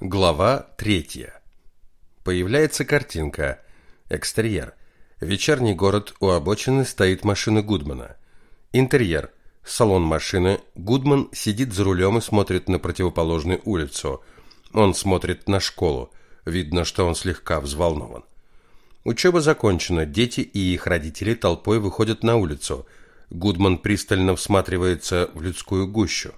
Глава третья. Появляется картинка. Экстерьер. Вечерний город у обочины стоит машина Гудмана. Интерьер. Салон машины. Гудман сидит за рулем и смотрит на противоположную улицу. Он смотрит на школу. Видно, что он слегка взволнован. Учеба закончена. Дети и их родители толпой выходят на улицу. Гудман пристально всматривается в людскую гущу.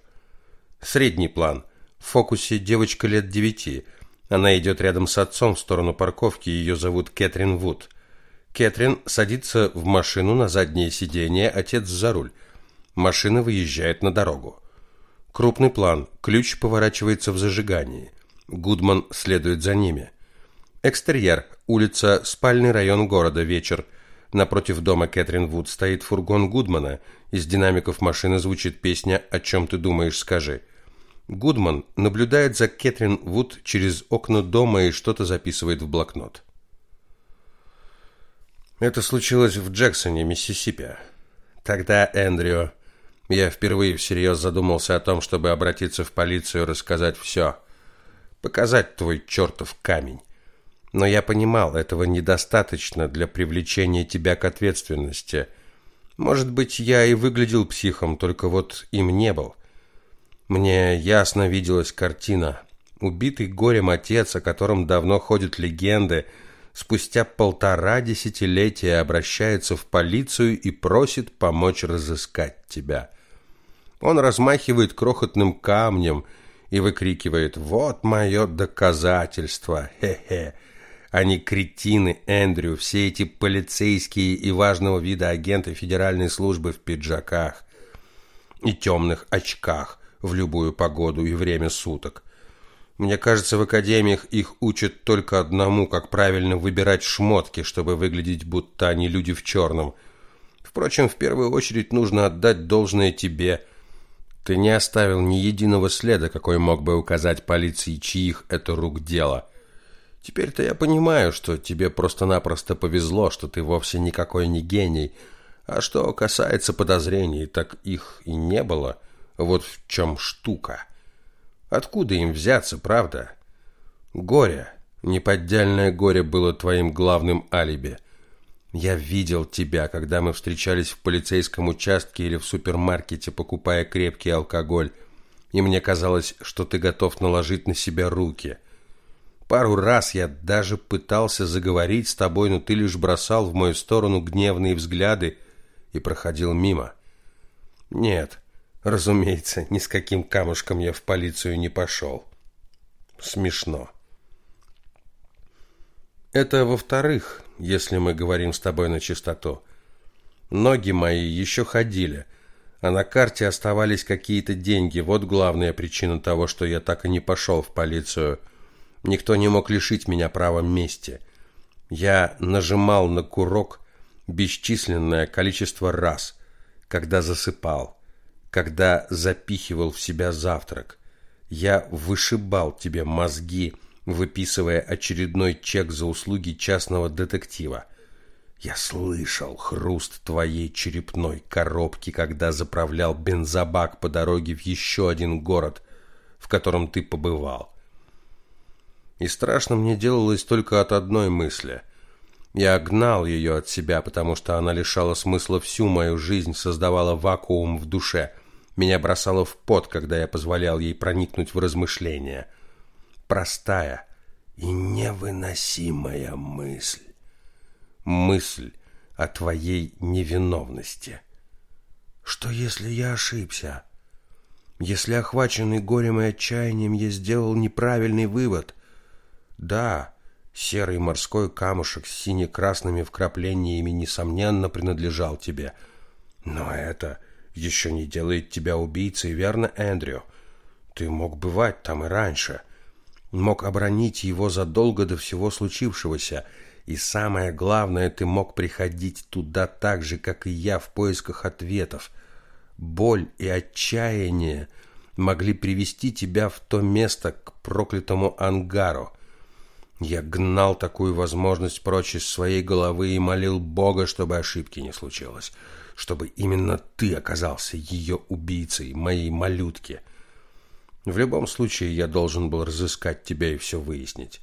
Средний план – в фокусе девочка лет девяти. Она идет рядом с отцом в сторону парковки, ее зовут Кэтрин Вуд. Кэтрин садится в машину на заднее сиденье, отец за руль. Машина выезжает на дорогу. Крупный план. Ключ поворачивается в зажигании. Гудман следует за ними. Экстерьер. Улица, спальный район города, вечер. Напротив дома Кэтрин Вуд стоит фургон Гудмана. Из динамиков машины звучит песня «О чем ты думаешь, скажи». Гудман наблюдает за Кэтрин Вуд через окна дома и что-то записывает в блокнот. Это случилось в Джексоне, Миссисипи. Тогда Эндрю, я впервые всерьез задумался о том, чтобы обратиться в полицию и рассказать все. Показать твой чертов камень. Но я понимал, этого недостаточно для привлечения тебя к ответственности. Может быть, я и выглядел психом, только вот им не был. Мне ясно виделась картина. Убитый горем отец, о котором давно ходят легенды, спустя полтора десятилетия обращается в полицию и просит помочь разыскать тебя. Он размахивает крохотным камнем и выкрикивает «Вот мое доказательство! Хе-хе!» Они кретины, Эндрю, все эти полицейские и важного вида агенты федеральной службы в пиджаках и темных очках, в любую погоду и время суток. Мне кажется, в академиях их учат только одному, как правильно выбирать шмотки, чтобы выглядеть будто они люди в черном. Впрочем, в первую очередь нужно отдать должное тебе. Ты не оставил ни единого следа, какой мог бы указать полиции, чьих это рук дело. Теперь-то я понимаю, что тебе просто-напросто повезло, что ты вовсе никакой не гений. А что касается подозрений, так их и не было. — вот в чем штука. Откуда им взяться, правда? Горе, неподдельное горе было твоим главным алиби. Я видел тебя, когда мы встречались в полицейском участке или в супермаркете, покупая крепкий алкоголь, и мне казалось, что ты готов наложить на себя руки. Пару раз я даже пытался заговорить с тобой, но ты лишь бросал в мою сторону гневные взгляды и проходил мимо. Нет, Разумеется, ни с каким камушком я в полицию не пошел. Смешно. Это во-вторых, если мы говорим с тобой на чистоту. Ноги мои еще ходили, а на карте оставались какие-то деньги. Вот главная причина того, что я так и не пошел в полицию. Никто не мог лишить меня права мести. Я нажимал на курок бесчисленное количество раз, когда засыпал когда запихивал в себя завтрак. Я вышибал тебе мозги, выписывая очередной чек за услуги частного детектива. Я слышал хруст твоей черепной коробки, когда заправлял бензобак по дороге в еще один город, в котором ты побывал. И страшно мне делалось только от одной мысли. Я гнал ее от себя, потому что она лишала смысла всю мою жизнь, создавала вакуум в душе. Меня бросало в пот, когда я позволял ей проникнуть в размышления. Простая и невыносимая мысль. Мысль о твоей невиновности. Что если я ошибся? Если охваченный горем и отчаянием я сделал неправильный вывод? Да, серый морской камушек с сине-красными вкраплениями несомненно принадлежал тебе. Но это еще не делает тебя убийцей, верно, Эндрю? Ты мог бывать там и раньше. Мог оборонить его задолго до всего случившегося. И самое главное, ты мог приходить туда так же, как и я, в поисках ответов. Боль и отчаяние могли привести тебя в то место, к проклятому ангару. Я гнал такую возможность прочь из своей головы и молил Бога, чтобы ошибки не случилось чтобы именно ты оказался ее убийцей, моей малютки. В любом случае я должен был разыскать тебя и все выяснить.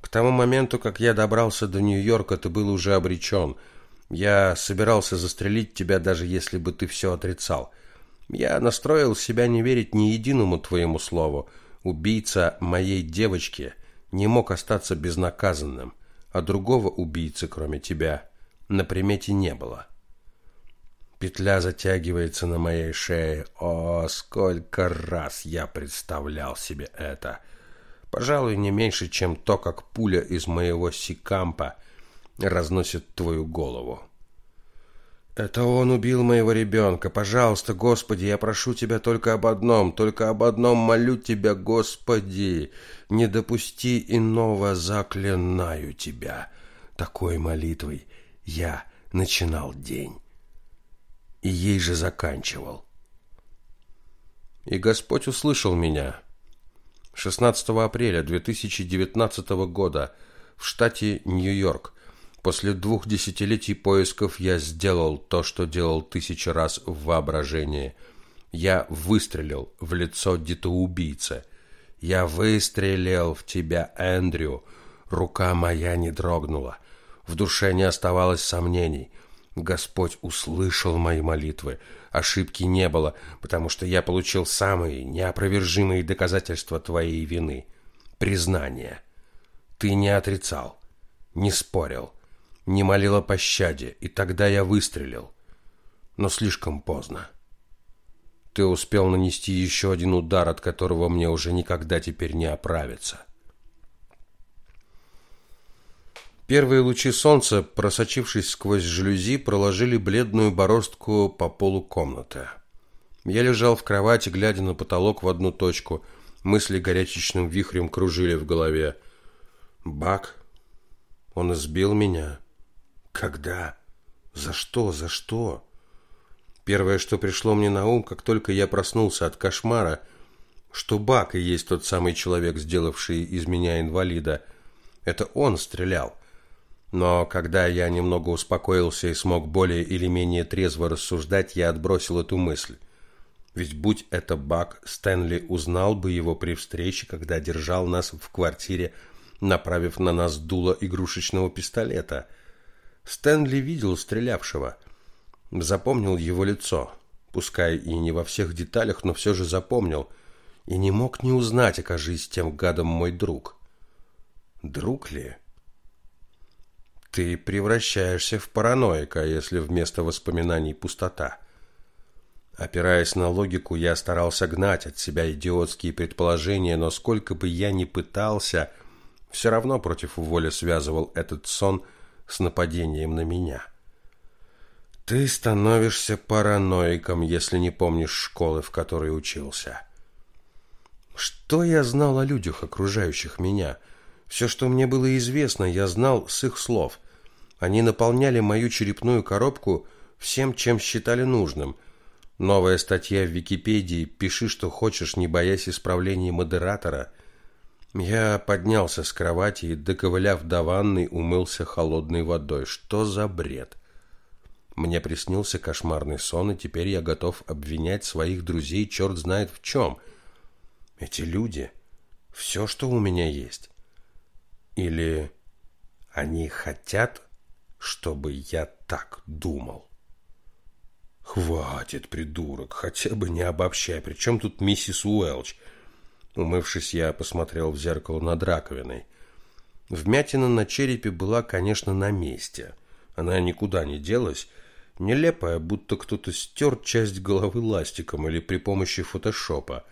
К тому моменту, как я добрался до Нью-Йорка, ты был уже обречен. Я собирался застрелить тебя, даже если бы ты все отрицал. Я настроил себя не верить ни единому твоему слову. Убийца моей девочки не мог остаться безнаказанным, а другого убийцы, кроме тебя, на примете не было. Петля затягивается на моей шее. О, сколько раз я представлял себе это. Пожалуй, не меньше, чем то, как пуля из моего сикампа разносит твою голову. Это он убил моего ребенка. Пожалуйста, Господи, я прошу тебя только об одном, только об одном молю тебя, Господи. Не допусти иного, заклинаю тебя. Такой молитвой я начинал день и ей же заканчивал. И Господь услышал меня. 16 апреля 2019 года в штате Нью-Йорк после двух десятилетий поисков я сделал то, что делал тысячи раз в воображении. Я выстрелил в лицо детоубийцы. Я выстрелил в тебя, Эндрю. Рука моя не дрогнула. В душе не оставалось сомнений – Господь услышал мои молитвы. Ошибки не было, потому что я получил самые неопровержимые доказательства твоей вины. Признание. Ты не отрицал, не спорил, не молил о пощаде, и тогда я выстрелил. Но слишком поздно. Ты успел нанести еще один удар, от которого мне уже никогда теперь не оправиться. Первые лучи солнца, просочившись сквозь жалюзи, проложили бледную бороздку по полу комнаты. Я лежал в кровати, глядя на потолок в одну точку. Мысли горячечным вихрем кружили в голове. Бак? Он избил меня? Когда? За что? За что? Первое, что пришло мне на ум, как только я проснулся от кошмара, что Бак и есть тот самый человек, сделавший из меня инвалида. Это он стрелял. Но когда я немного успокоился и смог более или менее трезво рассуждать, я отбросил эту мысль. Ведь будь это Бак, Стэнли узнал бы его при встрече, когда держал нас в квартире, направив на нас дуло игрушечного пистолета. Стэнли видел стрелявшего, запомнил его лицо, пускай и не во всех деталях, но все же запомнил, и не мог не узнать, окажись тем гадом мой друг. Друг ли? Ты превращаешься в параноика, если вместо воспоминаний пустота. Опираясь на логику, я старался гнать от себя идиотские предположения, но сколько бы я ни пытался, все равно против воли связывал этот сон с нападением на меня. Ты становишься параноиком, если не помнишь школы, в которой учился. Что я знал о людях, окружающих меня? Все, что мне было известно, я знал с их слов. Они наполняли мою черепную коробку всем, чем считали нужным. Новая статья в Википедии «Пиши, что хочешь, не боясь исправления модератора». Я поднялся с кровати и, доковыляв до ванной, умылся холодной водой. Что за бред? Мне приснился кошмарный сон, и теперь я готов обвинять своих друзей черт знает в чем. Эти люди — все, что у меня есть. Или они хотят чтобы я так думал. Хватит, придурок, хотя бы не обобщай. Причем тут миссис Уэлч? Умывшись, я посмотрел в зеркало над раковиной. Вмятина на черепе была, конечно, на месте. Она никуда не делась, нелепая, будто кто-то стер часть головы ластиком или при помощи фотошопа.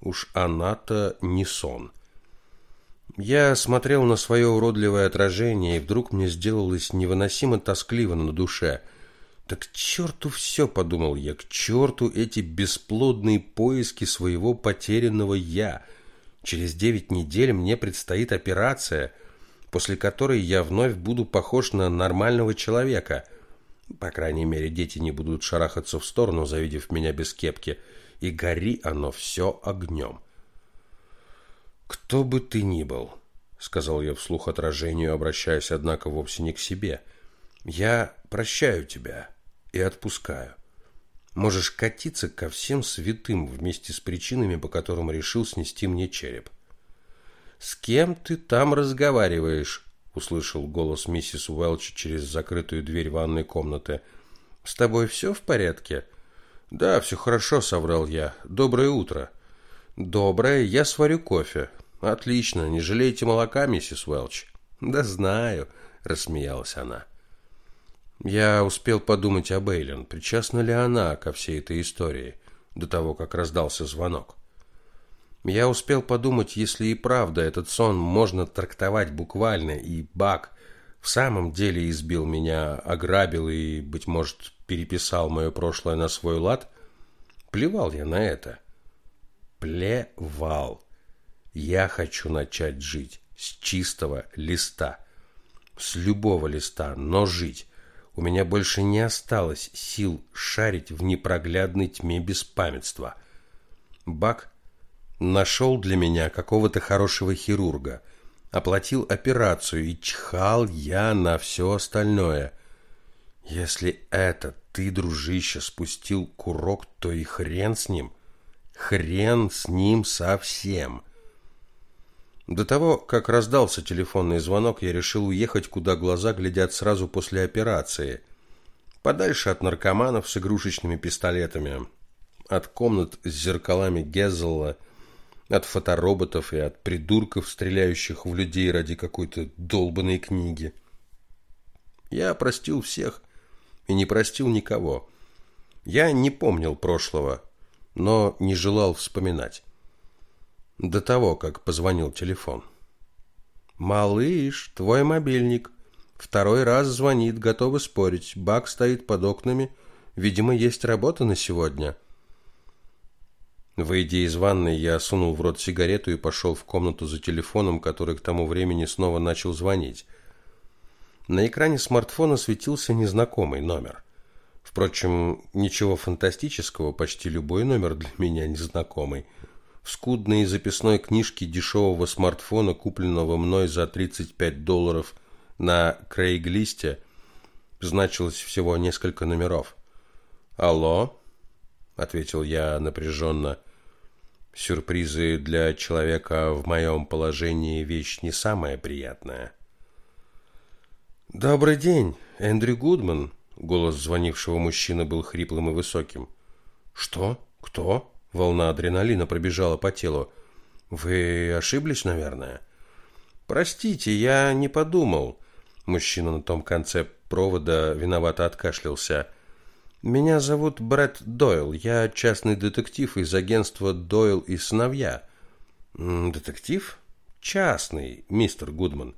Уж она-то не сон. — я смотрел на свое уродливое отражение, и вдруг мне сделалось невыносимо тоскливо на душе. Так к черту все, подумал я, к черту эти бесплодные поиски своего потерянного «я». Через девять недель мне предстоит операция, после которой я вновь буду похож на нормального человека. По крайней мере, дети не будут шарахаться в сторону, завидев меня без кепки, и гори оно все огнем. «Кто бы ты ни был», — сказал я вслух отражению, обращаясь, однако, вовсе не к себе, — «я прощаю тебя и отпускаю. можешь катиться ко всем святым вместе с причинами, по которым решил снести мне череп. С кем ты там разговариваешь? услышал голос миссис Уэлч через закрытую дверь ванной комнаты. С тобой все в порядке? Да, все хорошо, соврал я. Доброе утро. Доброе, я сварю кофе. Отлично, не жалейте молока, миссис Уэлч. Да знаю, рассмеялась она. Я успел подумать об Эйлен, причастна ли она ко всей этой истории, до того, как раздался звонок. Я успел подумать, если и правда этот сон можно трактовать буквально, и Бак в самом деле избил меня, ограбил и, быть может, переписал мое прошлое на свой лад, плевал я на это. Плевал. Я хочу начать жить с чистого листа. С любого листа, но жить. У меня больше не осталось сил шарить в непроглядной тьме беспамятства. Бак нашел для меня какого-то хорошего хирурга, оплатил операцию и чхал я на все остальное. Если это ты, дружище, спустил курок, то и хрен с ним. Хрен с ним совсем. До того, как раздался телефонный звонок, я решил уехать, куда глаза глядят сразу после операции. Подальше от наркоманов с игрушечными пистолетами, от комнат с зеркалами Гезела, от фотороботов и от придурков, стреляющих в людей ради какой-то долбанной книги. Я простил всех и не простил никого. Я не помнил прошлого, но не желал вспоминать до того, как позвонил телефон. «Малыш, твой мобильник. Второй раз звонит, готовы спорить. Бак стоит под окнами. Видимо, есть работа на сегодня». Выйдя из ванной, я сунул в рот сигарету и пошел в комнату за телефоном, который к тому времени снова начал звонить. На экране смартфона светился незнакомый номер. Впрочем, ничего фантастического, почти любой номер для меня незнакомый – в скудной записной книжке дешевого смартфона, купленного мной за 35 долларов на Крейглисте, значилось всего несколько номеров. «Алло?» – ответил я напряженно. «Сюрпризы для человека в моем положении – вещь не самая приятная». «Добрый день, Эндрю Гудман», – голос звонившего мужчины был хриплым и высоким. «Что? Кто?» Волна адреналина пробежала по телу. Вы ошиблись, наверное? Простите, я не подумал. Мужчина на том конце провода виновато откашлялся. Меня зовут Брэд Дойл. Я частный детектив из агентства Дойл и сыновья. Детектив? Частный, мистер Гудман.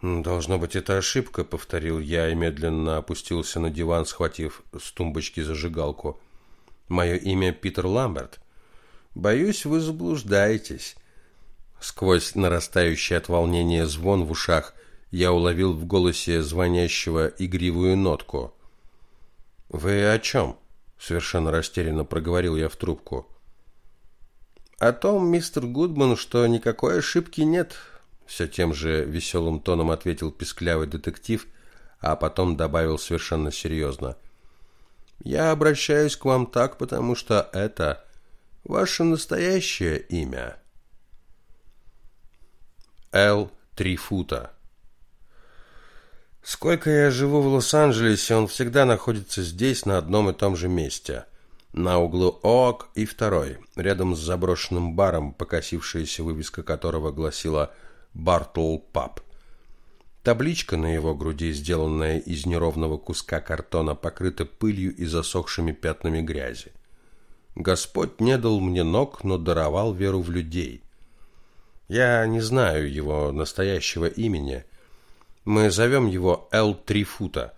Должно быть, это ошибка, повторил я и медленно опустился на диван, схватив с тумбочки зажигалку. Мое имя Питер Ламберт. Боюсь, вы заблуждаетесь. Сквозь нарастающий от волнения звон в ушах я уловил в голосе звонящего игривую нотку. Вы о чем? совершенно растерянно проговорил я в трубку. О том, мистер Гудман, что никакой ошибки нет, все тем же веселым тоном ответил писклявый детектив, а потом добавил совершенно серьезно. — я обращаюсь к вам так, потому что это ваше настоящее имя. Л. Трифута. Сколько я живу в Лос-Анджелесе, он всегда находится здесь, на одном и том же месте. На углу ОК и второй, рядом с заброшенным баром, покосившаяся вывеска которого гласила «Бартл Паб». Табличка на его груди, сделанная из неровного куска картона, покрыта пылью и засохшими пятнами грязи. Господь не дал мне ног, но даровал веру в людей. Я не знаю его настоящего имени. Мы зовем его Эл Трифута.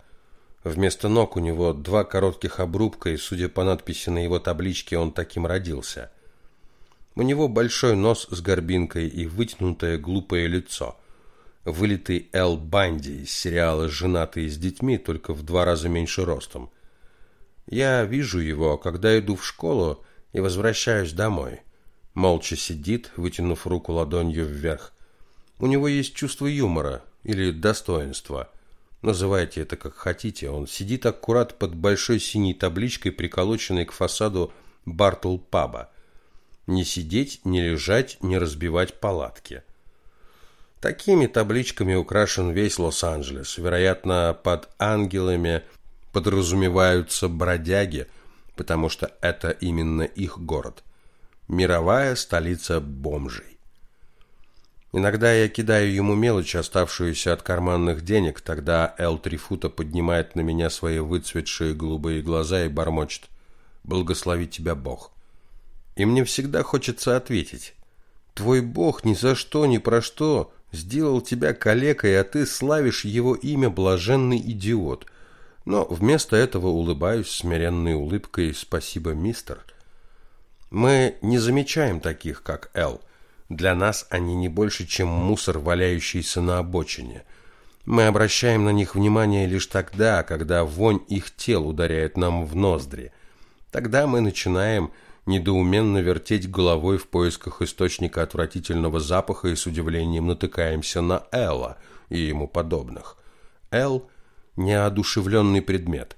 Вместо ног у него два коротких обрубка, и, судя по надписи на его табличке, он таким родился. У него большой нос с горбинкой и вытянутое глупое лицо – вылитый Эл Банди из сериала «Женатые с детьми», только в два раза меньше ростом. Я вижу его, когда иду в школу и возвращаюсь домой. Молча сидит, вытянув руку ладонью вверх. У него есть чувство юмора или достоинства. Называйте это как хотите. Он сидит аккурат под большой синей табличкой, приколоченной к фасаду Бартл паба. Не сидеть, не лежать, не разбивать палатки. Такими табличками украшен весь Лос-Анджелес. Вероятно, под ангелами подразумеваются бродяги, потому что это именно их город. Мировая столица бомжей. Иногда я кидаю ему мелочь, оставшуюся от карманных денег, тогда Эл Трифута поднимает на меня свои выцветшие голубые глаза и бормочет «Благослови тебя Бог». И мне всегда хочется ответить «Твой Бог ни за что, ни про что сделал тебя калекой, а ты славишь его имя блаженный идиот». Но вместо этого улыбаюсь смиренной улыбкой «Спасибо, мистер». Мы не замечаем таких, как Эл – для нас они не больше, чем мусор, валяющийся на обочине. Мы обращаем на них внимание лишь тогда, когда вонь их тел ударяет нам в ноздри. Тогда мы начинаем недоуменно вертеть головой в поисках источника отвратительного запаха и с удивлением натыкаемся на Элла и ему подобных. Эл – неодушевленный предмет.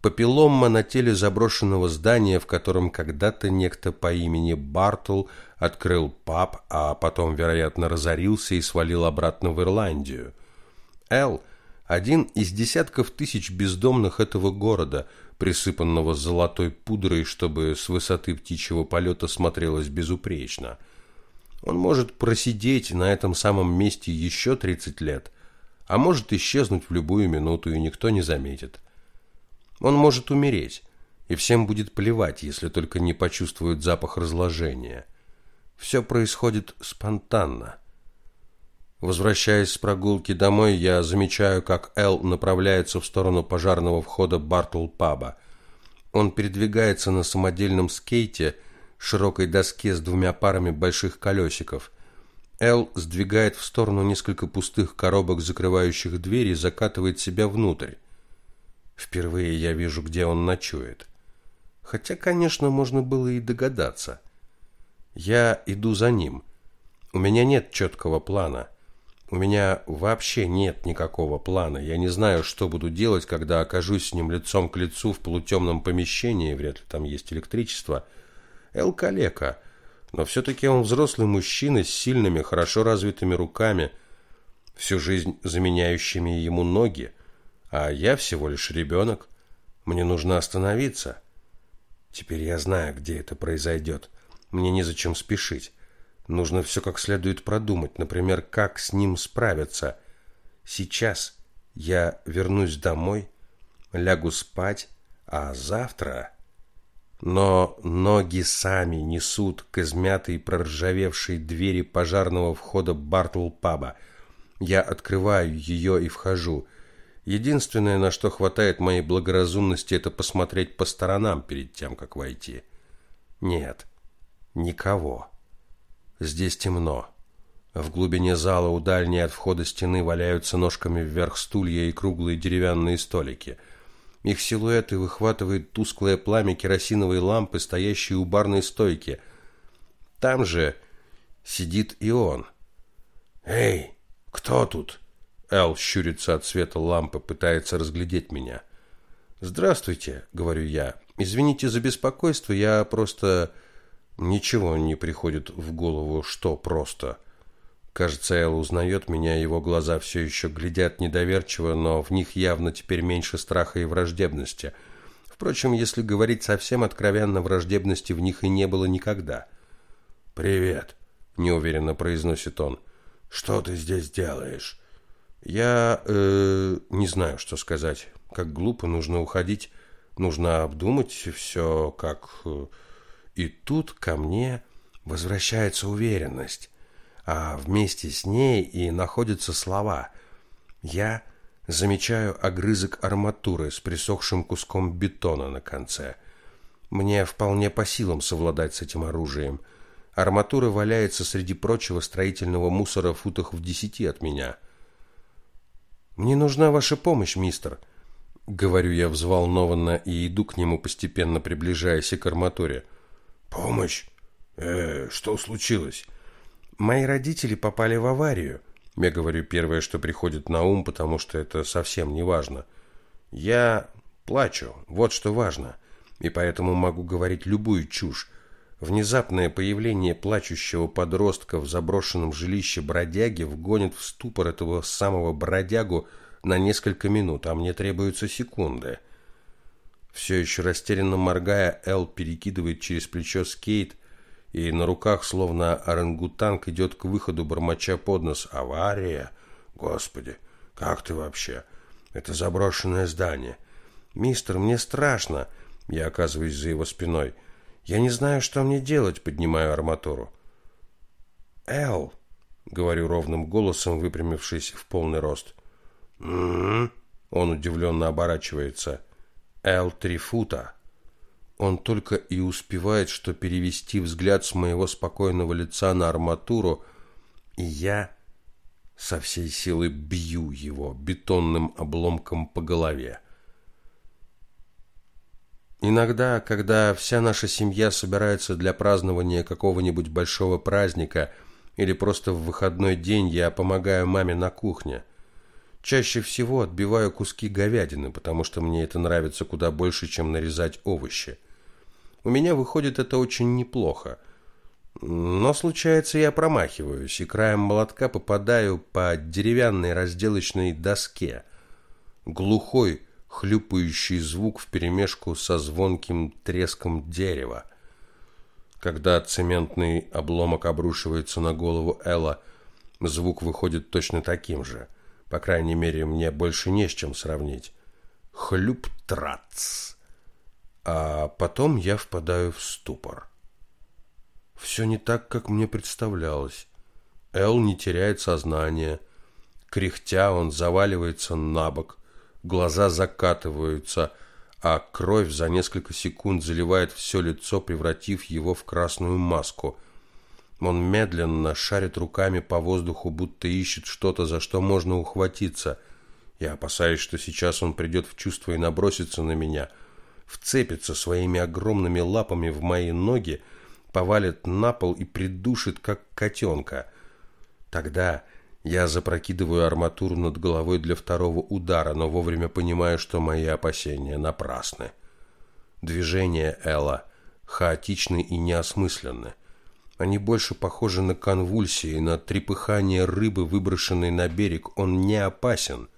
Папиллома на теле заброшенного здания, в котором когда-то некто по имени Бартл открыл паб, а потом, вероятно, разорился и свалил обратно в Ирландию. Эл – один из десятков тысяч бездомных этого города, присыпанного золотой пудрой, чтобы с высоты птичьего полета смотрелось безупречно. Он может просидеть на этом самом месте еще 30 лет, а может исчезнуть в любую минуту, и никто не заметит. Он может умереть, и всем будет плевать, если только не почувствуют запах разложения. Все происходит спонтанно. Возвращаясь с прогулки домой, я замечаю, как Эл направляется в сторону пожарного входа Бартл-паба. Он передвигается на самодельном скейте, широкой доске с двумя парами больших колесиков. Эл сдвигает в сторону несколько пустых коробок, закрывающих двери, и закатывает себя внутрь. Впервые я вижу, где он ночует. Хотя, конечно, можно было и догадаться. Я иду за ним. У меня нет четкого плана. У меня вообще нет никакого плана. Я не знаю, что буду делать, когда окажусь с ним лицом к лицу в полутемном помещении, вряд ли там есть электричество. Эл калека, но все-таки он взрослый мужчина с сильными, хорошо развитыми руками, всю жизнь заменяющими ему ноги а я всего лишь ребенок. Мне нужно остановиться. Теперь я знаю, где это произойдет. Мне незачем спешить. Нужно все как следует продумать, например, как с ним справиться. Сейчас я вернусь домой, лягу спать, а завтра... Но ноги сами несут к измятой проржавевшей двери пожарного входа Бартл-паба. Я открываю ее и вхожу. Единственное, на что хватает моей благоразумности, это посмотреть по сторонам перед тем, как войти. Нет, никого. Здесь темно. В глубине зала у дальней от входа стены валяются ножками вверх стулья и круглые деревянные столики. Их силуэты выхватывает тусклое пламя керосиновой лампы, стоящей у барной стойки. Там же сидит и он. «Эй, кто тут?» Эл щурится от света лампы, пытается разглядеть меня. «Здравствуйте», — говорю я. «Извините за беспокойство, я просто...» Ничего не приходит в голову, что просто. Кажется, Эл узнает меня, его глаза все еще глядят недоверчиво, но в них явно теперь меньше страха и враждебности. Впрочем, если говорить совсем откровенно, враждебности в них и не было никогда. «Привет», — неуверенно произносит он. «Что ты здесь делаешь?» Я э, не знаю, что сказать. Как глупо, нужно уходить, нужно обдумать все, как... И тут ко мне возвращается уверенность, а вместе с ней и находятся слова. Я замечаю огрызок арматуры с присохшим куском бетона на конце. Мне вполне по силам совладать с этим оружием. Арматура валяется среди прочего строительного мусора в футах в десяти от меня. «Мне нужна ваша помощь, мистер», — говорю я взволнованно и иду к нему, постепенно приближаясь к арматуре. «Помощь? Э, что случилось?» «Мои родители попали в аварию. Я говорю первое, что приходит на ум, потому что это совсем не важно. Я плачу, вот что важно, и поэтому могу говорить любую чушь. Внезапное появление плачущего подростка в заброшенном жилище бродяги вгонит в ступор этого самого бродягу на несколько минут, а мне требуются секунды. Все еще растерянно моргая, Эл перекидывает через плечо скейт и на руках, словно орангутанг, идет к выходу, бормоча под нос. «Авария? Господи, как ты вообще? Это заброшенное здание. Мистер, мне страшно!» Я оказываюсь за его спиной. «Я не знаю, что мне делать», — поднимаю арматуру. «Эл», — говорю ровным голосом, выпрямившись в полный рост. «М-м-м», он удивленно оборачивается. «Эл три фута». Он только и успевает, что перевести взгляд с моего спокойного лица на арматуру, и я со всей силы бью его бетонным обломком по голове. Иногда, когда вся наша семья собирается для празднования какого-нибудь большого праздника или просто в выходной день, я помогаю маме на кухне. Чаще всего отбиваю куски говядины, потому что мне это нравится куда больше, чем нарезать овощи. У меня выходит это очень неплохо. Но случается, я промахиваюсь и краем молотка попадаю по деревянной разделочной доске. Глухой, хлюпающий звук вперемешку со звонким треском дерева. Когда цементный обломок обрушивается на голову Элла, звук выходит точно таким же. По крайней мере, мне больше не с чем сравнить. Хлюп-трац а потом я впадаю в ступор. Все не так, как мне представлялось. Эл не теряет сознание. Кряхтя он заваливается на бок, глаза закатываются, а кровь за несколько секунд заливает все лицо, превратив его в красную маску. Он медленно шарит руками по воздуху, будто ищет что-то, за что можно ухватиться. Я опасаюсь, что сейчас он придет в чувство и набросится на меня — вцепится своими огромными лапами в мои ноги, повалит на пол и придушит, как котенка. Тогда я запрокидываю арматуру над головой для второго удара, но вовремя понимаю, что мои опасения напрасны. Движения Элла хаотичны и неосмысленны. Они больше похожи на конвульсии, на трепыхание рыбы, выброшенной на берег. Он не опасен.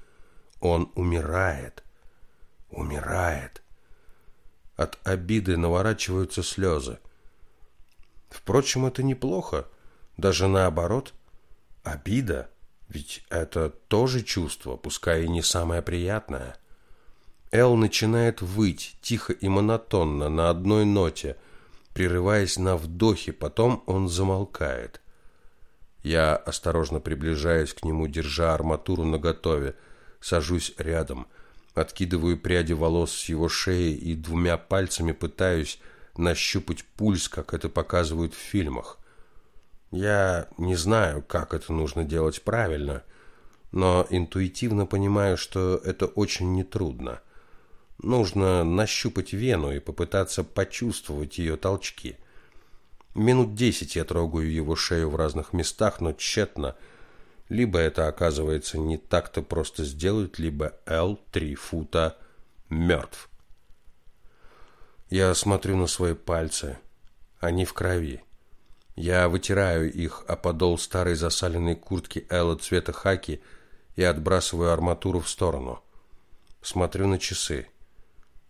Он умирает. Умирает. От обиды наворачиваются слезы. Впрочем, это неплохо. Даже наоборот. Обида, ведь это тоже чувство, пускай и не самое приятное. Эл начинает выть, тихо и монотонно, на одной ноте, прерываясь на вдохе, потом он замолкает. Я осторожно приближаюсь к нему, держа арматуру наготове, сажусь рядом – Откидываю пряди волос с его шеи и двумя пальцами пытаюсь нащупать пульс, как это показывают в фильмах. Я не знаю, как это нужно делать правильно, но интуитивно понимаю, что это очень нетрудно. Нужно нащупать вену и попытаться почувствовать ее толчки. Минут десять я трогаю его шею в разных местах, но тщетно – либо это оказывается не так-то просто сделать, либо Л три фута мертв. Я смотрю на свои пальцы. Они в крови. Я вытираю их о подол старой засаленной куртки Элла цвета хаки и отбрасываю арматуру в сторону. Смотрю на часы.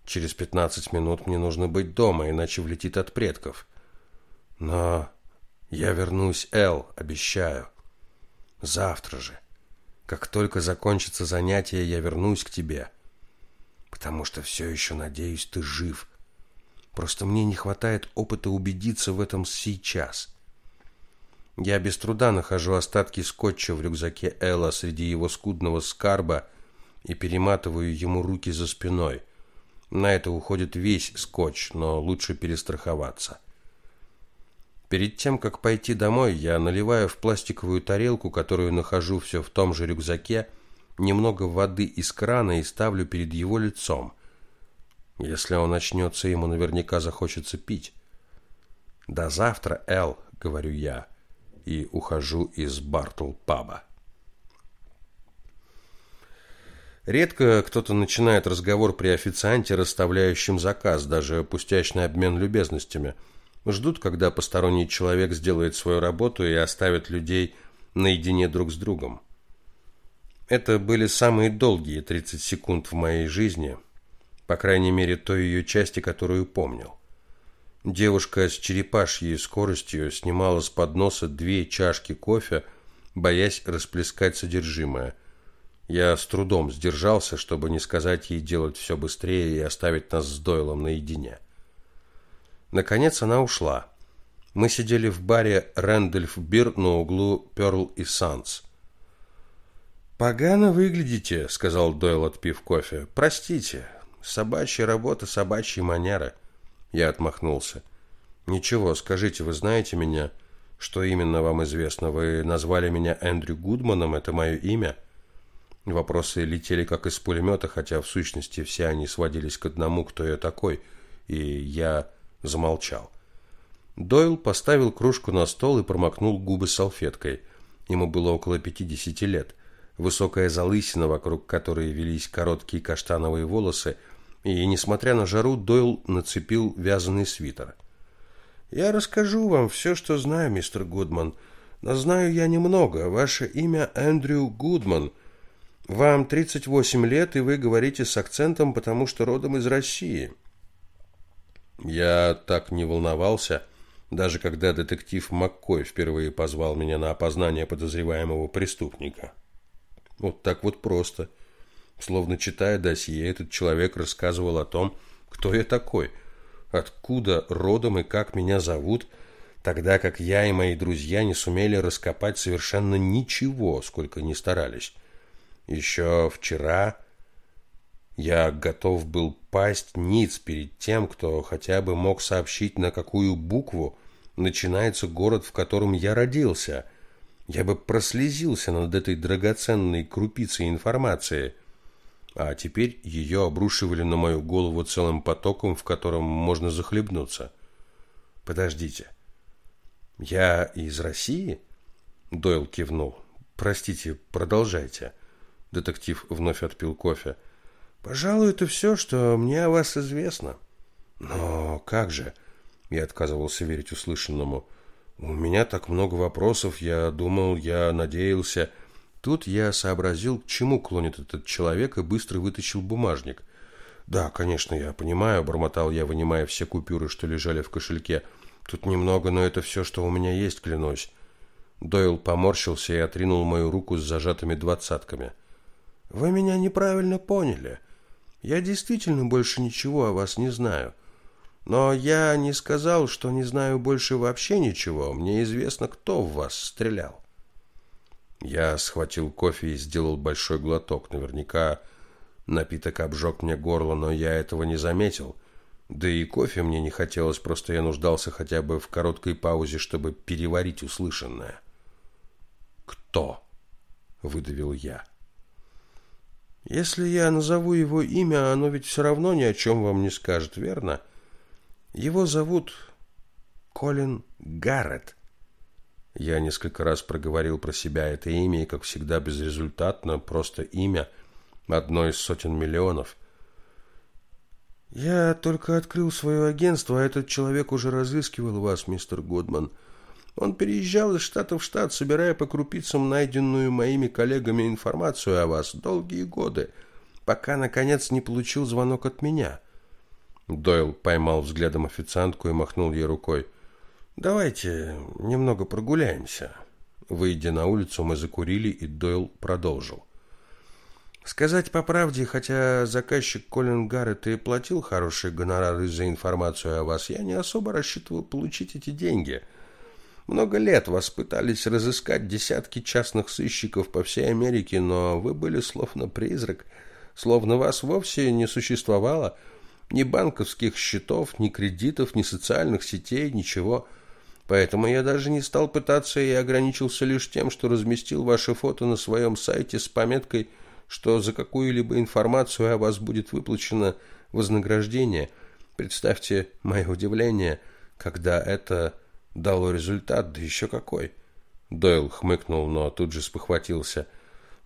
Через пятнадцать минут мне нужно быть дома, иначе влетит от предков. Но я вернусь, Эл, обещаю. Завтра же. Как только закончится занятие, я вернусь к тебе. Потому что все еще надеюсь, ты жив. Просто мне не хватает опыта убедиться в этом сейчас. Я без труда нахожу остатки скотча в рюкзаке Элла среди его скудного скарба и перематываю ему руки за спиной. На это уходит весь скотч, но лучше перестраховаться. Перед тем, как пойти домой, я наливаю в пластиковую тарелку, которую нахожу все в том же рюкзаке, немного воды из крана и ставлю перед его лицом. Если он очнется, ему наверняка захочется пить. «До завтра, Эл», — говорю я, и ухожу из Бартл-паба. Редко кто-то начинает разговор при официанте, расставляющем заказ, даже пустячный обмен любезностями. Ждут, когда посторонний человек сделает свою работу и оставит людей наедине друг с другом. Это были самые долгие 30 секунд в моей жизни, по крайней мере, той ее части, которую помнил. Девушка с черепашьей скоростью снимала с подноса две чашки кофе, боясь расплескать содержимое. Я с трудом сдержался, чтобы не сказать ей делать все быстрее и оставить нас с Дойлом наедине. Наконец она ушла. Мы сидели в баре Рэндольф Бир на углу Перл и Санс. «Погано выглядите», — сказал Дойл, отпив кофе. «Простите. Собачья работа, собачьи манеры». Я отмахнулся. «Ничего, скажите, вы знаете меня? Что именно вам известно? Вы назвали меня Эндрю Гудманом, это мое имя?» Вопросы летели как из пулемета, хотя в сущности все они сводились к одному, кто я такой, и я замолчал. Дойл поставил кружку на стол и промокнул губы салфеткой. Ему было около пятидесяти лет высокая залысина, вокруг которой велись короткие каштановые волосы, и, несмотря на жару, Дойл нацепил вязаный свитер. «Я расскажу вам все, что знаю, мистер Гудман, но знаю я немного. Ваше имя Эндрю Гудман. Вам 38 лет, и вы говорите с акцентом, потому что родом из России». Я так не волновался, даже когда детектив Маккой впервые позвал меня на опознание подозреваемого преступника. Вот так вот просто. Словно читая досье, этот человек рассказывал о том, кто я такой, откуда родом и как меня зовут, тогда как я и мои друзья не сумели раскопать совершенно ничего, сколько ни старались. Еще вчера я готов был пасть ниц перед тем, кто хотя бы мог сообщить, на какую букву начинается город, в котором я родился – я бы прослезился над этой драгоценной крупицей информации. А теперь ее обрушивали на мою голову целым потоком, в котором можно захлебнуться. Подождите. Я из России? Дойл кивнул. Простите, продолжайте. Детектив вновь отпил кофе. Пожалуй, это все, что мне о вас известно. Но как же? Я отказывался верить услышанному. У меня так много вопросов, я думал, я надеялся. Тут я сообразил, к чему клонит этот человек, и быстро вытащил бумажник. Да, конечно, я понимаю, бормотал я, вынимая все купюры, что лежали в кошельке. Тут немного, но это все, что у меня есть, клянусь. Дойл поморщился и отринул мою руку с зажатыми двадцатками. Вы меня неправильно поняли. Я действительно больше ничего о вас не знаю. Но я не сказал, что не знаю больше вообще ничего. Мне известно, кто в вас стрелял. Я схватил кофе и сделал большой глоток. Наверняка напиток обжег мне горло, но я этого не заметил. Да и кофе мне не хотелось, просто я нуждался хотя бы в короткой паузе, чтобы переварить услышанное. «Кто?» — выдавил я. «Если я назову его имя, оно ведь все равно ни о чем вам не скажет, верно?» Его зовут Колин Гаррет. Я несколько раз проговорил про себя это имя, и, как всегда, безрезультатно, просто имя, одно из сотен миллионов. Я только открыл свое агентство, а этот человек уже разыскивал вас, мистер Гудман. Он переезжал из штата в штат, собирая по крупицам найденную моими коллегами информацию о вас долгие годы, пока, наконец, не получил звонок от меня. Дойл поймал взглядом официантку и махнул ей рукой. «Давайте немного прогуляемся». Выйдя на улицу, мы закурили, и Дойл продолжил. Сказать по правде, хотя заказчик Колин Гаррет и платил хорошие гонорары за информацию о вас, я не особо рассчитывал получить эти деньги. Много лет вас пытались разыскать десятки частных сыщиков по всей Америке, но вы были словно призрак, словно вас вовсе не существовало – ни банковских счетов, ни кредитов, ни социальных сетей, ничего. Поэтому я даже не стал пытаться и ограничился лишь тем, что разместил ваше фото на своем сайте с пометкой, что за какую-либо информацию о вас будет выплачено вознаграждение. Представьте мое удивление, когда это дало результат, да еще какой. Дойл хмыкнул, но тут же спохватился.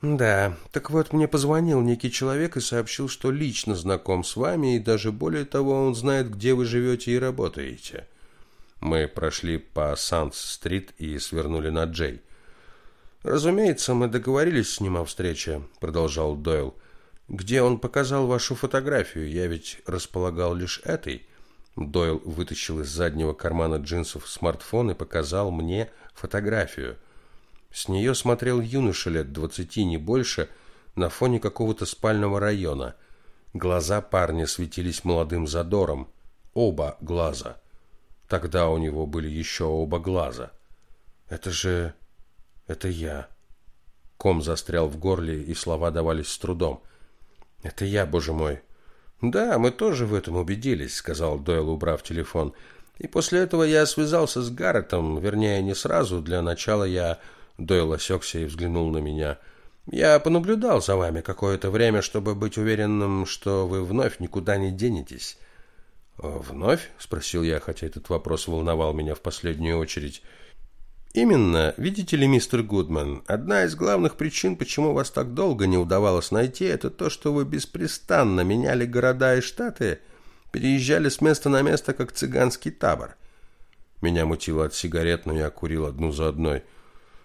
Да, так вот, мне позвонил некий человек и сообщил, что лично знаком с вами, и даже более того, он знает, где вы живете и работаете. Мы прошли по Санс-стрит и свернули на Джей. Разумеется, мы договорились с ним о встрече, продолжал Дойл. Где он показал вашу фотографию? Я ведь располагал лишь этой. Дойл вытащил из заднего кармана джинсов смартфон и показал мне фотографию. С нее смотрел юноша лет двадцати, не больше, на фоне какого-то спального района. Глаза парня светились молодым задором. Оба глаза. Тогда у него были еще оба глаза. Это же... это я. Ком застрял в горле, и слова давались с трудом. Это я, боже мой. Да, мы тоже в этом убедились, сказал Дойл, убрав телефон. И после этого я связался с Гарретом, вернее, не сразу. Для начала я Дойл осекся и взглянул на меня. Я понаблюдал за вами какое-то время, чтобы быть уверенным, что вы вновь никуда не денетесь. Вновь? спросил я, хотя этот вопрос волновал меня в последнюю очередь. Именно, видите ли, мистер Гудман, одна из главных причин, почему вас так долго не удавалось найти, это то, что вы беспрестанно меняли города и штаты, переезжали с места на место, как цыганский табор. Меня мутило от сигарет, но я курил одну за одной.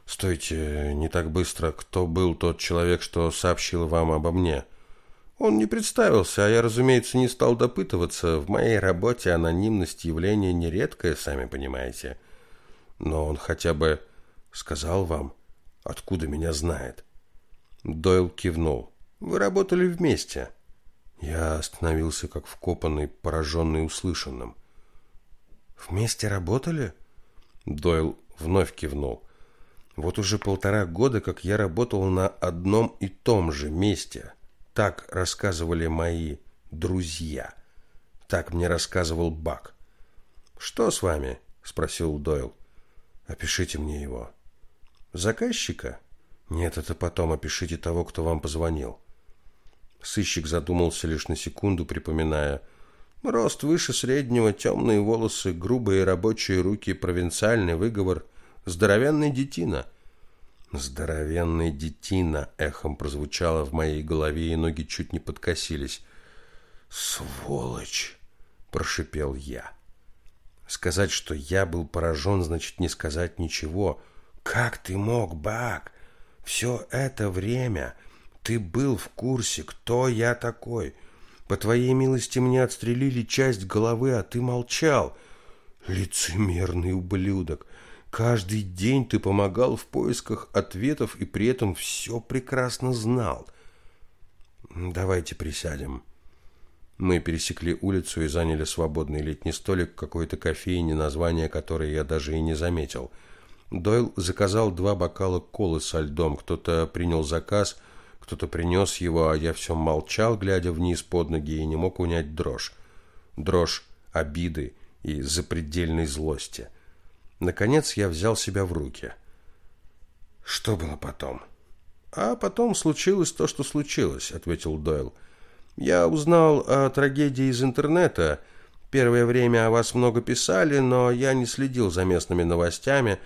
Стойте, не так быстро. Кто был тот человек, что сообщил вам обо мне? Он не представился, а я, разумеется, не стал допытываться. В моей работе анонимность явление нередкое, сами понимаете. Но он хотя бы сказал вам, откуда меня знает. Дойл кивнул. Вы работали вместе. Я остановился как вкопанный, пораженный услышанным. Вместе работали? Дойл вновь кивнул. Вот уже полтора года, как я работал на одном и том же месте. Так рассказывали мои друзья. Так мне рассказывал Бак. Что с вами? спросил Дойл. Опишите мне его. Заказчика? Нет, это потом. Опишите того, кто вам позвонил. Сыщик задумался лишь на секунду, припоминая. Рост выше среднего, темные волосы, грубые рабочие руки, провинциальный выговор – Здоровенный детина. Здоровенный детина эхом прозвучало в моей голове, и ноги чуть не подкосились. Сволочь, прошипел я. Сказать, что я был поражен, значит не сказать ничего. Как ты мог, Бак? Все это время ты был в курсе, кто я такой. По твоей милости мне отстрелили часть головы, а ты молчал. Лицемерный ублюдок. Каждый день ты помогал в поисках ответов и при этом все прекрасно знал. Давайте присядем. Мы пересекли улицу и заняли свободный летний столик в какой-то кофейне, название которой я даже и не заметил. Дойл заказал два бокала колы со льдом. Кто-то принял заказ, кто-то принес его, а я все молчал, глядя вниз под ноги, и не мог унять дрожь. Дрожь обиды и запредельной злости. Наконец я взял себя в руки. Что было потом? А потом случилось то, что случилось, ответил Дойл. Я узнал о трагедии из интернета. Первое время о вас много писали, но я не следил за местными новостями.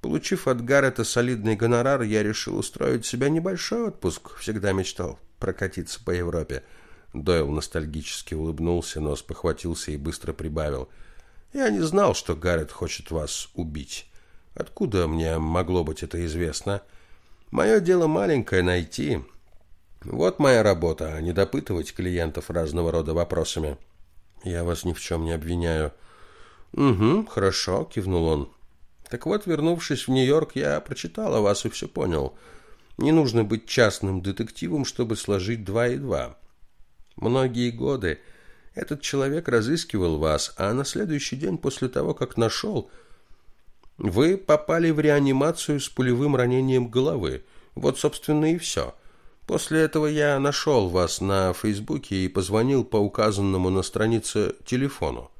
Получив от Гаррета солидный гонорар, я решил устроить себе небольшой отпуск. Всегда мечтал прокатиться по Европе. Дойл ностальгически улыбнулся, но спохватился и быстро прибавил – я не знал, что Гаррет хочет вас убить. Откуда мне могло быть это известно? Мое дело маленькое найти. Вот моя работа, а не допытывать клиентов разного рода вопросами. Я вас ни в чем не обвиняю. Угу, хорошо, кивнул он. Так вот, вернувшись в Нью-Йорк, я прочитал о вас и все понял. Не нужно быть частным детективом, чтобы сложить два и два. Многие годы этот человек разыскивал вас, а на следующий день после того, как нашел, вы попали в реанимацию с пулевым ранением головы. Вот, собственно, и все. После этого я нашел вас на Фейсбуке и позвонил по указанному на странице телефону.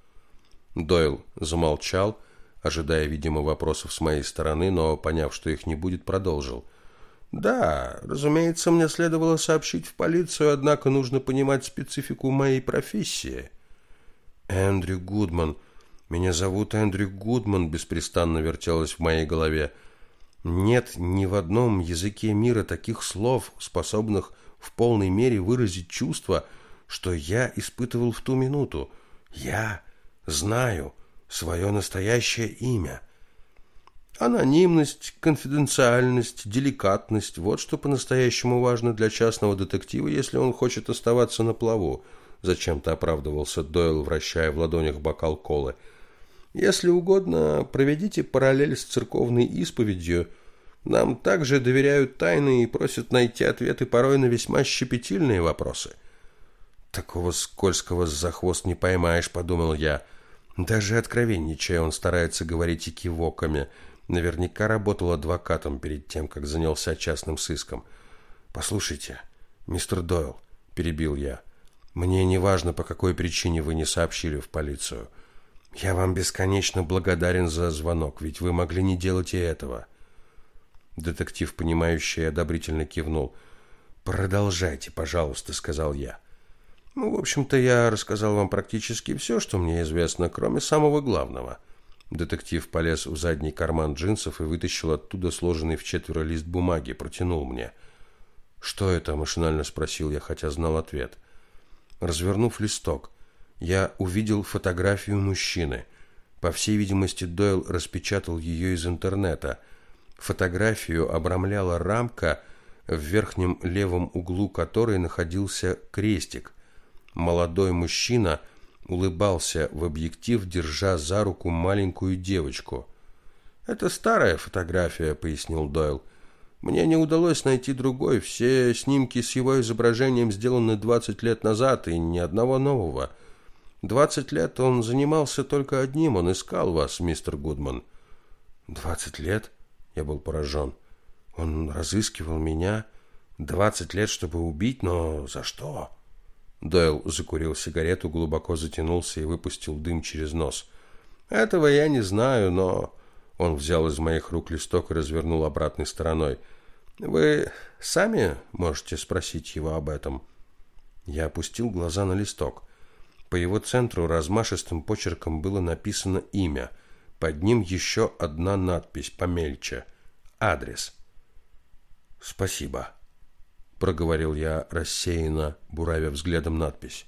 Дойл замолчал, ожидая, видимо, вопросов с моей стороны, но, поняв, что их не будет, продолжил. Да, разумеется, мне следовало сообщить в полицию, однако нужно понимать специфику моей профессии. Эндрю Гудман. Меня зовут Эндрю Гудман, беспрестанно вертелось в моей голове. Нет ни в одном языке мира таких слов, способных в полной мере выразить чувства, что я испытывал в ту минуту. Я знаю свое настоящее имя. Анонимность, конфиденциальность, деликатность – вот что по-настоящему важно для частного детектива, если он хочет оставаться на плаву. Зачем-то оправдывался Дойл, вращая в ладонях бокал колы – если угодно, проведите параллель с церковной исповедью. Нам также доверяют тайны и просят найти ответы порой на весьма щепетильные вопросы. Такого скользкого за хвост не поймаешь, подумал я. Даже откровенничая, он старается говорить и кивоками. Наверняка работал адвокатом перед тем, как занялся частным сыском. Послушайте, мистер Дойл, перебил я. Мне не важно, по какой причине вы не сообщили в полицию. Я вам бесконечно благодарен за звонок, ведь вы могли не делать и этого. Детектив, понимающий, одобрительно кивнул. Продолжайте, пожалуйста, сказал я. Ну, в общем-то, я рассказал вам практически все, что мне известно, кроме самого главного. Детектив полез в задний карман джинсов и вытащил оттуда сложенный в четверо лист бумаги, протянул мне. Что это? машинально спросил я, хотя знал ответ. Развернув листок, я увидел фотографию мужчины. По всей видимости, Дойл распечатал ее из интернета. Фотографию обрамляла рамка, в верхнем левом углу которой находился крестик. Молодой мужчина улыбался в объектив, держа за руку маленькую девочку. «Это старая фотография», — пояснил Дойл. «Мне не удалось найти другой. Все снимки с его изображением сделаны 20 лет назад, и ни одного нового». Двадцать лет он занимался только одним, он искал вас, мистер Гудман. Двадцать лет? Я был поражен. Он разыскивал меня двадцать лет, чтобы убить, но за что? Дойл закурил сигарету, глубоко затянулся и выпустил дым через нос. Этого я не знаю, но он взял из моих рук листок и развернул обратной стороной. Вы сами можете спросить его об этом. Я опустил глаза на листок. По его центру размашистым почерком было написано имя. Под ним еще одна надпись помельче. Адрес. «Спасибо», — проговорил я рассеянно, буравя взглядом надпись.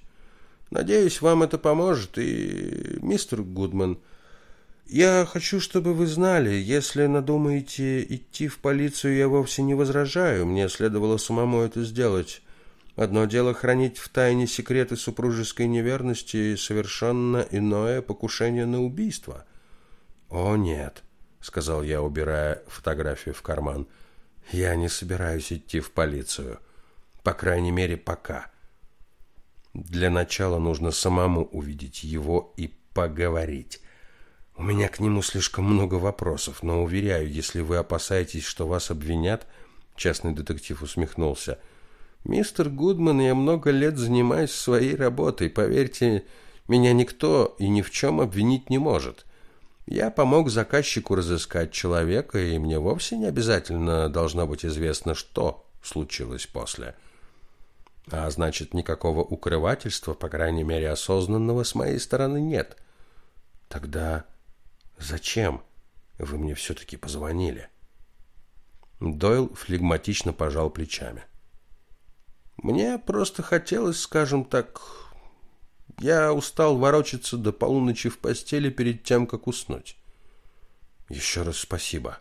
«Надеюсь, вам это поможет, и, мистер Гудман, я хочу, чтобы вы знали, если надумаете идти в полицию, я вовсе не возражаю, мне следовало самому это сделать». Одно дело хранить в тайне секреты супружеской неверности, и совершенно иное покушение на убийство. О нет, сказал я, убирая фотографию в карман. Я не собираюсь идти в полицию, по крайней мере, пока. Для начала нужно самому увидеть его и поговорить. У меня к нему слишком много вопросов, но уверяю, если вы опасаетесь, что вас обвинят, частный детектив усмехнулся. Мистер Гудман, я много лет занимаюсь своей работой. Поверьте, меня никто и ни в чем обвинить не может. Я помог заказчику разыскать человека, и мне вовсе не обязательно должно быть известно, что случилось после. А значит, никакого укрывательства, по крайней мере, осознанного с моей стороны нет. Тогда зачем вы мне все-таки позвонили? Дойл флегматично пожал плечами. — мне просто хотелось, скажем так, я устал ворочаться до полуночи в постели перед тем, как уснуть. Еще раз спасибо.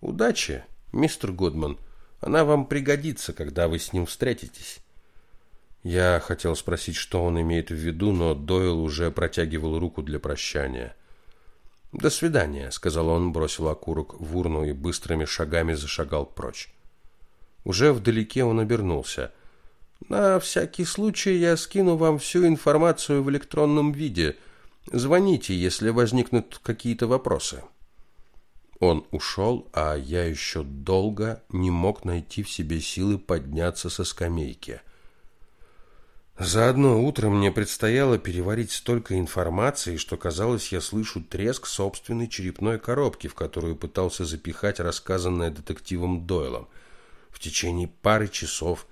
Удачи, мистер Гудман. Она вам пригодится, когда вы с ним встретитесь. Я хотел спросить, что он имеет в виду, но Дойл уже протягивал руку для прощания. «До свидания», — сказал он, бросил окурок в урну и быстрыми шагами зашагал прочь. Уже вдалеке он обернулся. На всякий случай я скину вам всю информацию в электронном виде. Звоните, если возникнут какие-то вопросы. Он ушел, а я еще долго не мог найти в себе силы подняться со скамейки. За одно утро мне предстояло переварить столько информации, что казалось, я слышу треск собственной черепной коробки, в которую пытался запихать рассказанное детективом Дойлом. В течение пары часов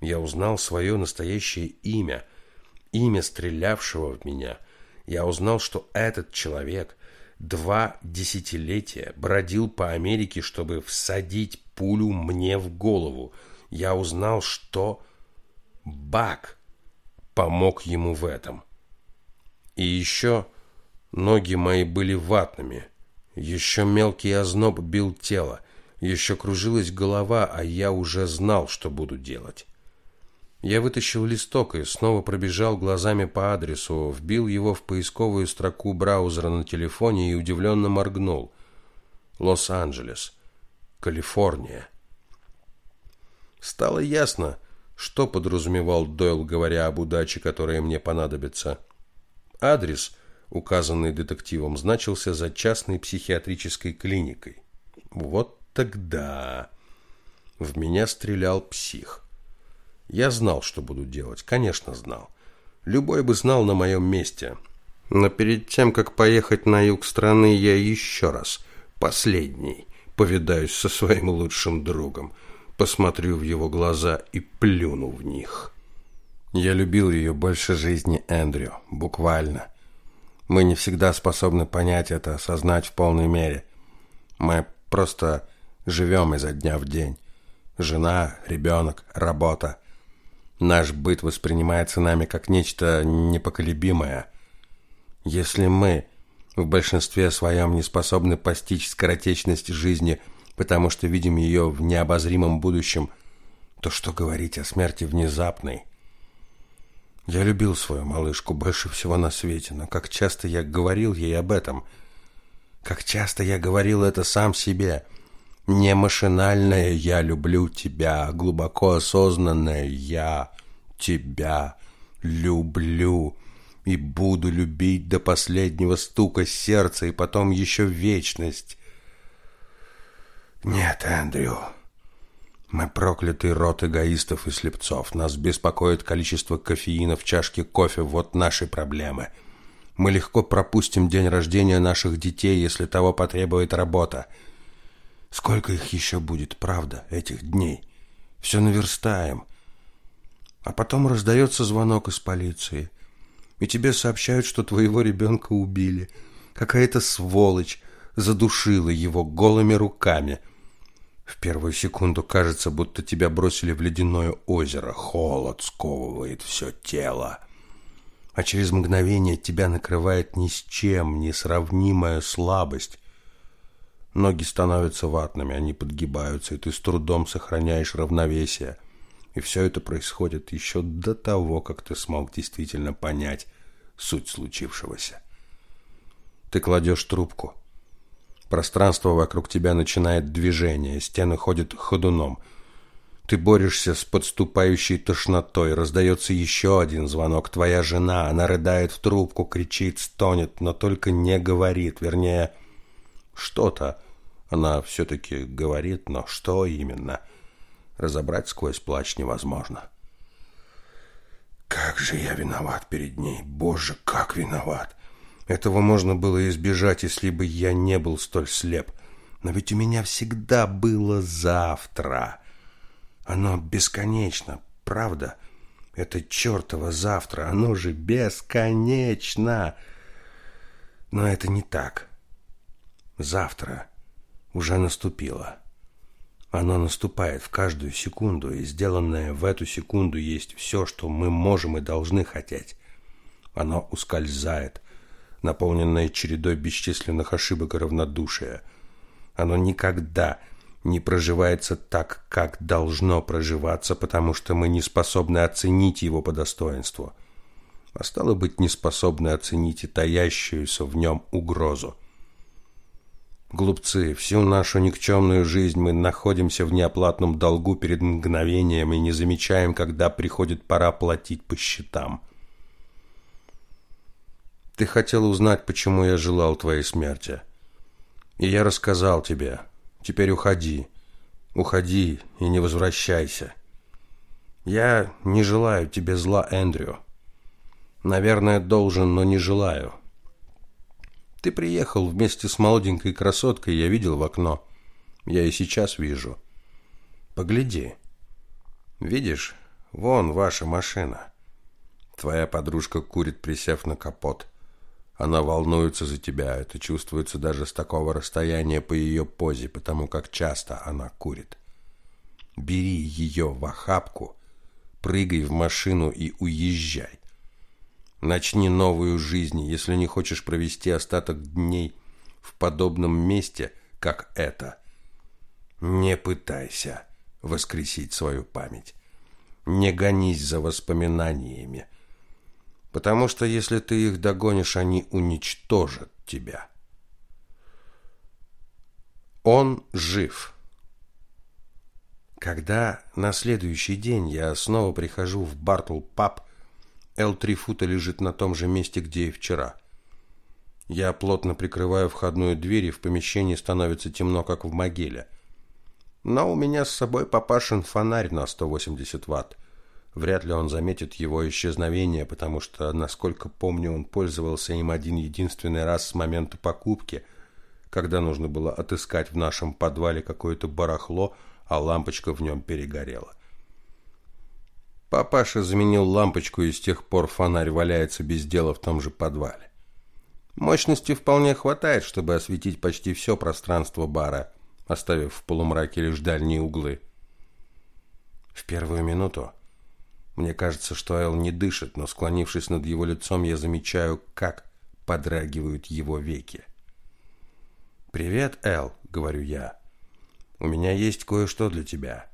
я узнал свое настоящее имя, имя стрелявшего в меня. Я узнал, что этот человек, два десятилетия бродил по Америке, чтобы всадить пулю мне в голову. Я узнал, что Бак помог ему в этом. И еще ноги мои были ватными, еще мелкий озноб бил тело, еще кружилась голова, а я уже знал, что буду делать. Я вытащил листок и снова пробежал глазами по адресу, вбил его в поисковую строку браузера на телефоне и удивленно моргнул. Лос-Анджелес, Калифорния. Стало ясно, что подразумевал Дойл, говоря об удаче, которая мне понадобится. Адрес, указанный детективом, значился за частной психиатрической клиникой. Вот тогда в меня стрелял псих. Я знал, что буду делать, конечно, знал. Любой бы знал на моем месте. Но перед тем, как поехать на юг страны, я еще раз, последний, повидаюсь со своим лучшим другом, посмотрю в его глаза и плюну в них. Я любил ее больше жизни Эндрю, буквально. Мы не всегда способны понять это, осознать в полной мере. Мы просто живем изо дня в день. Жена, ребенок, работа. Наш быт воспринимается нами как нечто непоколебимое. Если мы в большинстве своем не способны постичь скоротечность жизни, потому что видим ее в необозримом будущем, то что говорить о смерти внезапной? Я любил свою малышку больше всего на свете, но как часто я говорил ей об этом, как часто я говорил это сам себе. Не машинальное «я люблю тебя», глубоко осознанное «я тебя люблю» и буду любить до последнего стука сердца и потом еще вечность. Нет, Эндрю, мы проклятый род эгоистов и слепцов. Нас беспокоит количество кофеина в чашке кофе. Вот наши проблемы. Мы легко пропустим день рождения наших детей, если того потребует работа. Сколько их еще будет, правда, этих дней? Все наверстаем. А потом раздается звонок из полиции. И тебе сообщают, что твоего ребенка убили. Какая-то сволочь задушила его голыми руками. В первую секунду кажется, будто тебя бросили в ледяное озеро. Холод сковывает все тело. А через мгновение тебя накрывает ни с чем несравнимая слабость. Ноги становятся ватными, они подгибаются, и ты с трудом сохраняешь равновесие. И все это происходит еще до того, как ты смог действительно понять суть случившегося. Ты кладешь трубку. Пространство вокруг тебя начинает движение, стены ходят ходуном. Ты борешься с подступающей тошнотой, раздается еще один звонок. Твоя жена, она рыдает в трубку, кричит, стонет, но только не говорит, вернее, что-то. Она все-таки говорит, но что именно? Разобрать сквозь плач невозможно. Как же я виноват перед ней, боже, как виноват! Этого можно было избежать, если бы я не был столь слеп. Но ведь у меня всегда было завтра. Оно бесконечно, правда? Это чертово завтра, оно же бесконечно. Но это не так. Завтра уже наступило. Оно наступает в каждую секунду, и сделанное в эту секунду есть все, что мы можем и должны хотеть. Оно ускользает, наполненное чередой бесчисленных ошибок и равнодушия. Оно никогда не проживается так, как должно проживаться, потому что мы не способны оценить его по достоинству, а стало быть, не способны оценить и таящуюся в нем угрозу. Глупцы, всю нашу никчемную жизнь мы находимся в неоплатном долгу перед мгновением и не замечаем, когда приходит пора платить по счетам. Ты хотел узнать, почему я желал твоей смерти. И я рассказал тебе. Теперь уходи. Уходи и не возвращайся. Я не желаю тебе зла, Эндрю. Наверное, должен, но не желаю. Ты приехал вместе с молоденькой красоткой, я видел в окно. Я и сейчас вижу. Погляди. Видишь? Вон ваша машина. Твоя подружка курит, присев на капот. Она волнуется за тебя, это чувствуется даже с такого расстояния по ее позе, потому как часто она курит. Бери ее в охапку, прыгай в машину и уезжай. Начни новую жизнь, если не хочешь провести остаток дней в подобном месте, как это. Не пытайся воскресить свою память. Не гонись за воспоминаниями, потому что если ты их догонишь, они уничтожат тебя. Он жив. Когда на следующий день я снова прихожу в Бартл паб, Эл Трифута лежит на том же месте, где и вчера. Я плотно прикрываю входную дверь, и в помещении становится темно, как в могиле. Но у меня с собой папашин фонарь на 180 ватт. Вряд ли он заметит его исчезновение, потому что, насколько помню, он пользовался им один единственный раз с момента покупки, когда нужно было отыскать в нашем подвале какое-то барахло, а лампочка в нем перегорела. Папаша заменил лампочку, и с тех пор фонарь валяется без дела в том же подвале. Мощности вполне хватает, чтобы осветить почти все пространство бара, оставив в полумраке лишь дальние углы. В первую минуту мне кажется, что Эл не дышит, но склонившись над его лицом, я замечаю, как подрагивают его веки. «Привет, Эл», — говорю я. «У меня есть кое-что для тебя».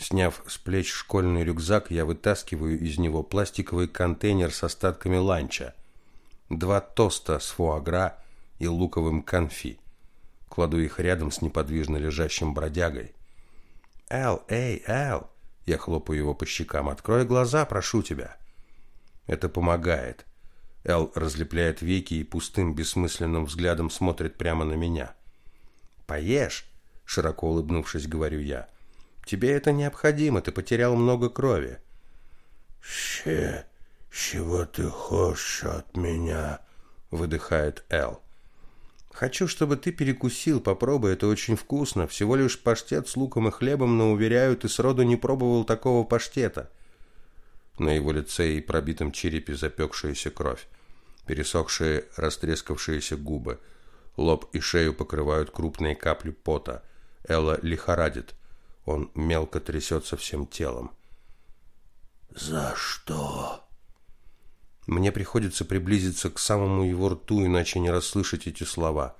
Сняв с плеч школьный рюкзак, я вытаскиваю из него пластиковый контейнер с остатками ланча, два тоста с фуагра и луковым конфи. Кладу их рядом с неподвижно лежащим бродягой. «Эл, эй, Эл!» Я хлопаю его по щекам. «Открой глаза, прошу тебя!» Это помогает. Эл разлепляет веки и пустым, бессмысленным взглядом смотрит прямо на меня. «Поешь!» – широко улыбнувшись, говорю я – Тебе это необходимо, ты потерял много крови. Ще, чего ты хочешь от меня? выдыхает Эл. Хочу, чтобы ты перекусил, попробуй, это очень вкусно. Всего лишь паштет с луком и хлебом, но уверяю, ты сроду не пробовал такого паштета. На его лице и пробитом черепе запекшаяся кровь, пересохшие, растрескавшиеся губы, лоб и шею покрывают крупные капли пота. Элла лихорадит. Он мелко трясется всем телом. «За что?» Мне приходится приблизиться к самому его рту, иначе не расслышать эти слова.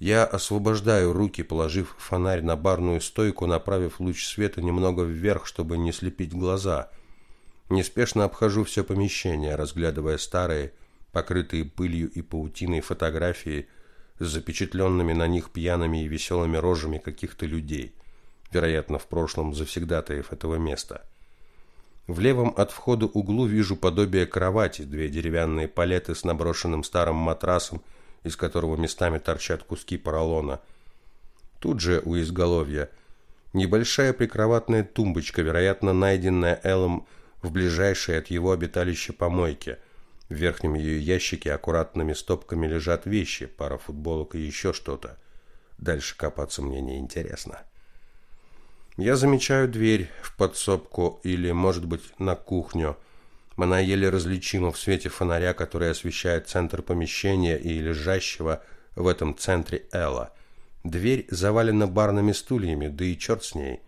Я освобождаю руки, положив фонарь на барную стойку, направив луч света немного вверх, чтобы не слепить глаза. Неспешно обхожу все помещение, разглядывая старые, покрытые пылью и паутиной фотографии с запечатленными на них пьяными и веселыми рожами каких-то людей вероятно, в прошлом завсегдатаев этого места. В левом от входа углу вижу подобие кровати, две деревянные палеты с наброшенным старым матрасом, из которого местами торчат куски поролона. Тут же у изголовья небольшая прикроватная тумбочка, вероятно, найденная Эллом в ближайшей от его обиталища помойке. В верхнем ее ящике аккуратными стопками лежат вещи, пара футболок и еще что-то. Дальше копаться мне не интересно. Я замечаю дверь в подсобку или, может быть, на кухню. Она еле различима в свете фонаря, который освещает центр помещения и лежащего в этом центре Элла. Дверь завалена барными стульями, да и черт с ней.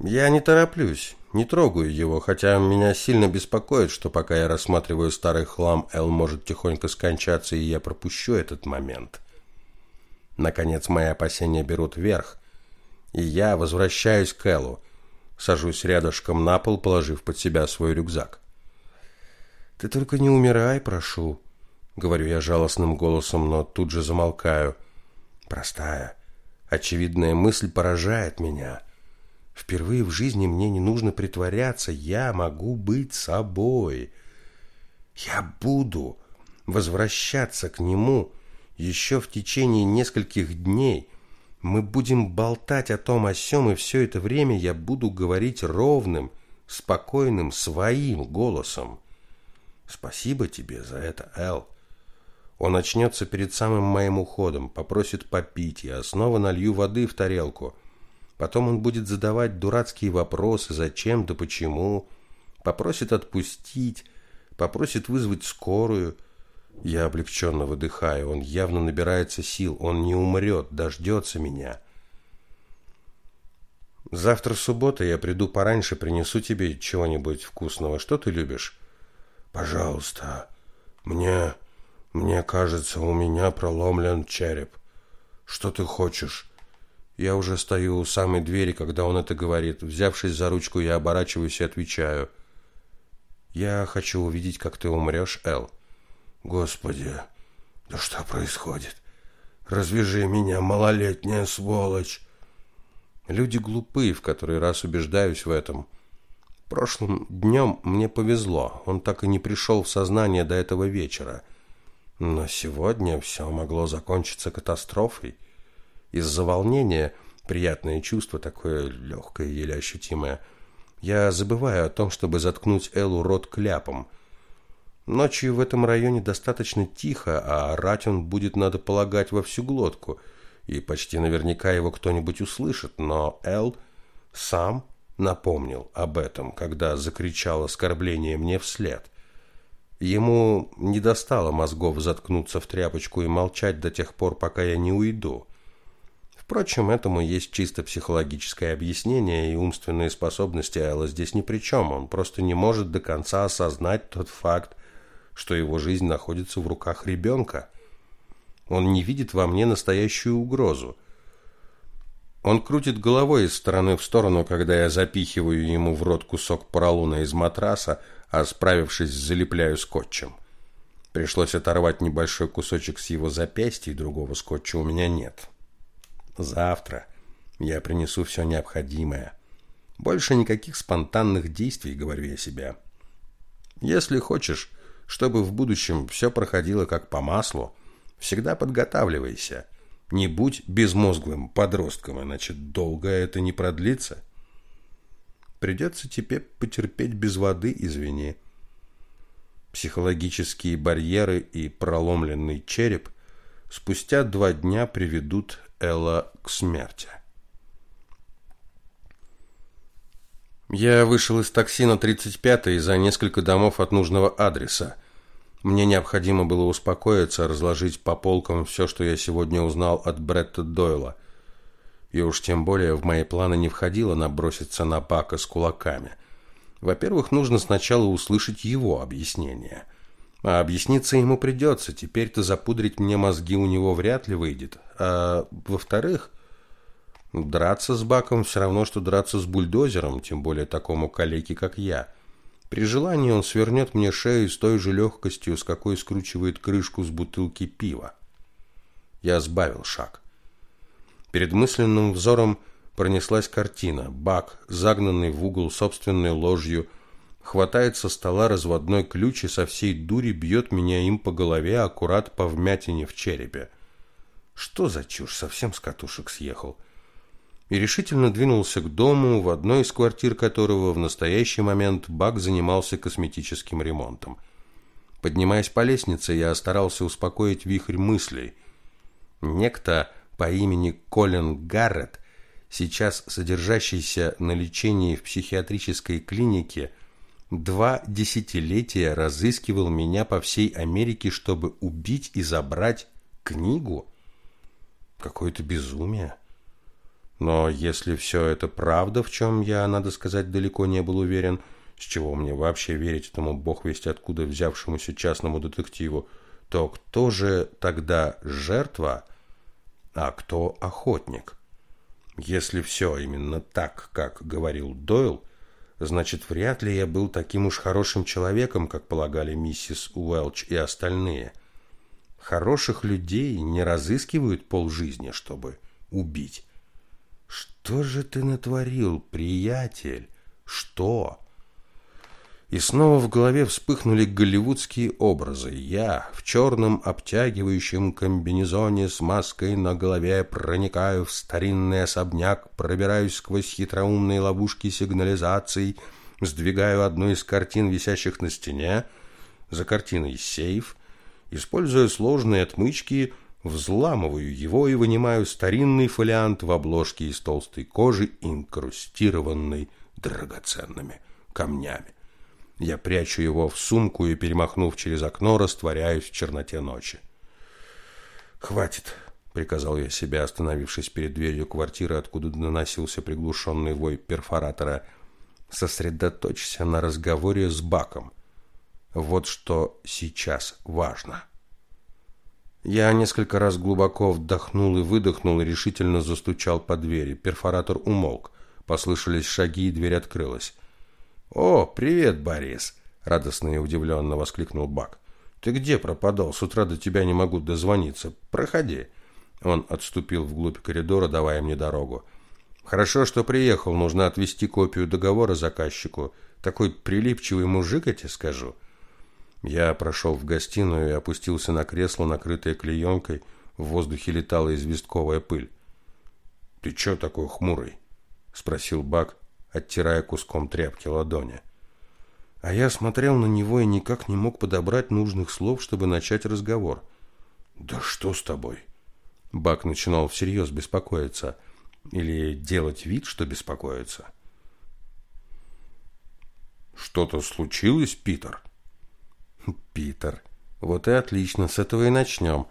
Я не тороплюсь, не трогаю его, хотя меня сильно беспокоит, что пока я рассматриваю старый хлам, Эл может тихонько скончаться, и я пропущу этот момент. Наконец, мои опасения берут верх – и я возвращаюсь к Эллу. Сажусь рядышком на пол, положив под себя свой рюкзак. «Ты только не умирай, прошу», — говорю я жалостным голосом, но тут же замолкаю. Простая, очевидная мысль поражает меня. Впервые в жизни мне не нужно притворяться, я могу быть собой. Я буду возвращаться к нему еще в течение нескольких дней, мы будем болтать о том о сём, и все это время я буду говорить ровным, спокойным, своим голосом. Спасибо тебе за это, Эл. Он очнется перед самым моим уходом, попросит попить, я снова налью воды в тарелку. Потом он будет задавать дурацкие вопросы, зачем да почему, попросит отпустить, попросит вызвать скорую. Я облегченно выдыхаю. Он явно набирается сил. Он не умрет, дождется меня. Завтра суббота, я приду пораньше, принесу тебе чего-нибудь вкусного. Что ты любишь? Пожалуйста. Мне... мне кажется, у меня проломлен череп. Что ты хочешь? Я уже стою у самой двери, когда он это говорит. Взявшись за ручку, я оборачиваюсь и отвечаю. Я хочу увидеть, как ты умрешь, Эл. Господи, да что происходит? Развяжи меня, малолетняя сволочь. Люди глупы, в который раз убеждаюсь в этом. Прошлым днем мне повезло. Он так и не пришел в сознание до этого вечера. Но сегодня все могло закончиться катастрофой. Из-за волнения, приятное чувство, такое легкое, еле ощутимое, я забываю о том, чтобы заткнуть Эллу рот кляпом. Ночью в этом районе достаточно тихо, а орать он будет, надо полагать, во всю глотку – и почти наверняка его кто-нибудь услышит, но Эл сам напомнил об этом, когда закричал оскорбление мне вслед. Ему не достало мозгов заткнуться в тряпочку и молчать до тех пор, пока я не уйду. Впрочем, этому есть чисто психологическое объяснение, и умственные способности Элла здесь ни при чем. Он просто не может до конца осознать тот факт, что его жизнь находится в руках ребенка. Он не видит во мне настоящую угрозу. Он крутит головой из стороны в сторону, когда я запихиваю ему в рот кусок поролона из матраса, а справившись, залепляю скотчем. Пришлось оторвать небольшой кусочек с его запястья, и другого скотча у меня нет. Завтра я принесу все необходимое. Больше никаких спонтанных действий, говорю я себе. Если хочешь, чтобы в будущем все проходило как по маслу, Всегда подготавливайся. Не будь безмозглым подростком, иначе долго это не продлится. Придется тебе потерпеть без воды, извини. Психологические барьеры и проломленный череп спустя два дня приведут Элла к смерти. Я вышел из такси на 35-й за несколько домов от нужного адреса. Мне необходимо было успокоиться, разложить по полкам все, что я сегодня узнал от Бретта Дойла. И уж тем более в мои планы не входило наброситься на Пака с кулаками. Во-первых, нужно сначала услышать его объяснение. А объясниться ему придется, теперь-то запудрить мне мозги у него вряд ли выйдет. А во-вторых, драться с Баком все равно, что драться с бульдозером, тем более такому калеке, как я – при желании он свернет мне шею с той же легкостью, с какой скручивает крышку с бутылки пива. Я сбавил шаг. Перед мысленным взором пронеслась картина. Бак, загнанный в угол собственной ложью, хватает со стола разводной ключ и со всей дури бьет меня им по голове, аккурат по вмятине в черепе. Что за чушь, совсем с катушек съехал и решительно двинулся к дому, в одной из квартир которого в настоящий момент Бак занимался косметическим ремонтом. Поднимаясь по лестнице, я старался успокоить вихрь мыслей. Некто по имени Колин Гаррет, сейчас содержащийся на лечении в психиатрической клинике, два десятилетия разыскивал меня по всей Америке, чтобы убить и забрать книгу. Какое-то безумие. Но если все это правда, в чем я, надо сказать, далеко не был уверен, с чего мне вообще верить этому бог весть откуда взявшемуся частному детективу, то кто же тогда жертва, а кто охотник? Если все именно так, как говорил Дойл, значит, вряд ли я был таким уж хорошим человеком, как полагали миссис Уэлч и остальные. Хороших людей не разыскивают полжизни, чтобы убить. Что же ты натворил, приятель? Что? И снова в голове вспыхнули голливудские образы. Я в черном обтягивающем комбинезоне с маской на голове проникаю в старинный особняк, пробираюсь сквозь хитроумные ловушки сигнализаций, сдвигаю одну из картин, висящих на стене, за картиной сейф, используя сложные отмычки – Взламываю его и вынимаю старинный фолиант в обложке из толстой кожи, инкрустированной драгоценными камнями. Я прячу его в сумку и, перемахнув через окно, растворяюсь в черноте ночи. «Хватит», — приказал я себе, остановившись перед дверью квартиры, откуда доносился приглушенный вой перфоратора. «Сосредоточься на разговоре с Баком. Вот что сейчас важно». Я несколько раз глубоко вдохнул и выдохнул и решительно застучал по двери. Перфоратор умолк. Послышались шаги, и дверь открылась. «О, привет, Борис!» — радостно и удивленно воскликнул Бак. «Ты где пропадал? С утра до тебя не могу дозвониться. Проходи». Он отступил вглубь коридора, давая мне дорогу. «Хорошо, что приехал. Нужно отвести копию договора заказчику. Такой прилипчивый мужик, я тебе скажу». Я прошел в гостиную и опустился на кресло, накрытое клеенкой. В воздухе летала известковая пыль. «Ты чё такой хмурый?» — спросил Бак, оттирая куском тряпки ладони. А я смотрел на него и никак не мог подобрать нужных слов, чтобы начать разговор. «Да что с тобой?» Бак начинал всерьез беспокоиться. Или делать вид, что беспокоится. «Что-то случилось, Питер?» Питер. Вот и отлично, с этого и начнем.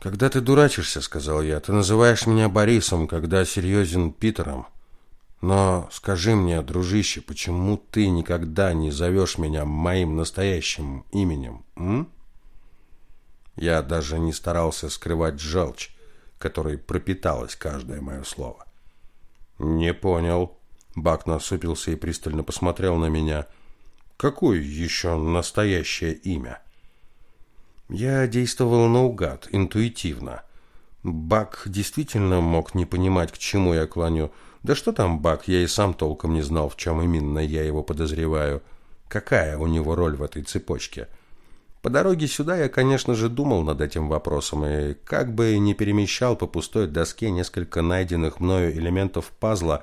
Когда ты дурачишься, сказал я, ты называешь меня Борисом, когда серьезен Питером. Но скажи мне, дружище, почему ты никогда не зовешь меня моим настоящим именем, м? Я даже не старался скрывать желчь, которой пропиталось каждое мое слово. Не понял. Бак насупился и пристально посмотрел на меня – Какое еще настоящее имя? Я действовал наугад, интуитивно. Бак действительно мог не понимать, к чему я клоню. Да что там Бак, я и сам толком не знал, в чем именно я его подозреваю. Какая у него роль в этой цепочке? По дороге сюда я, конечно же, думал над этим вопросом, и как бы не перемещал по пустой доске несколько найденных мною элементов пазла,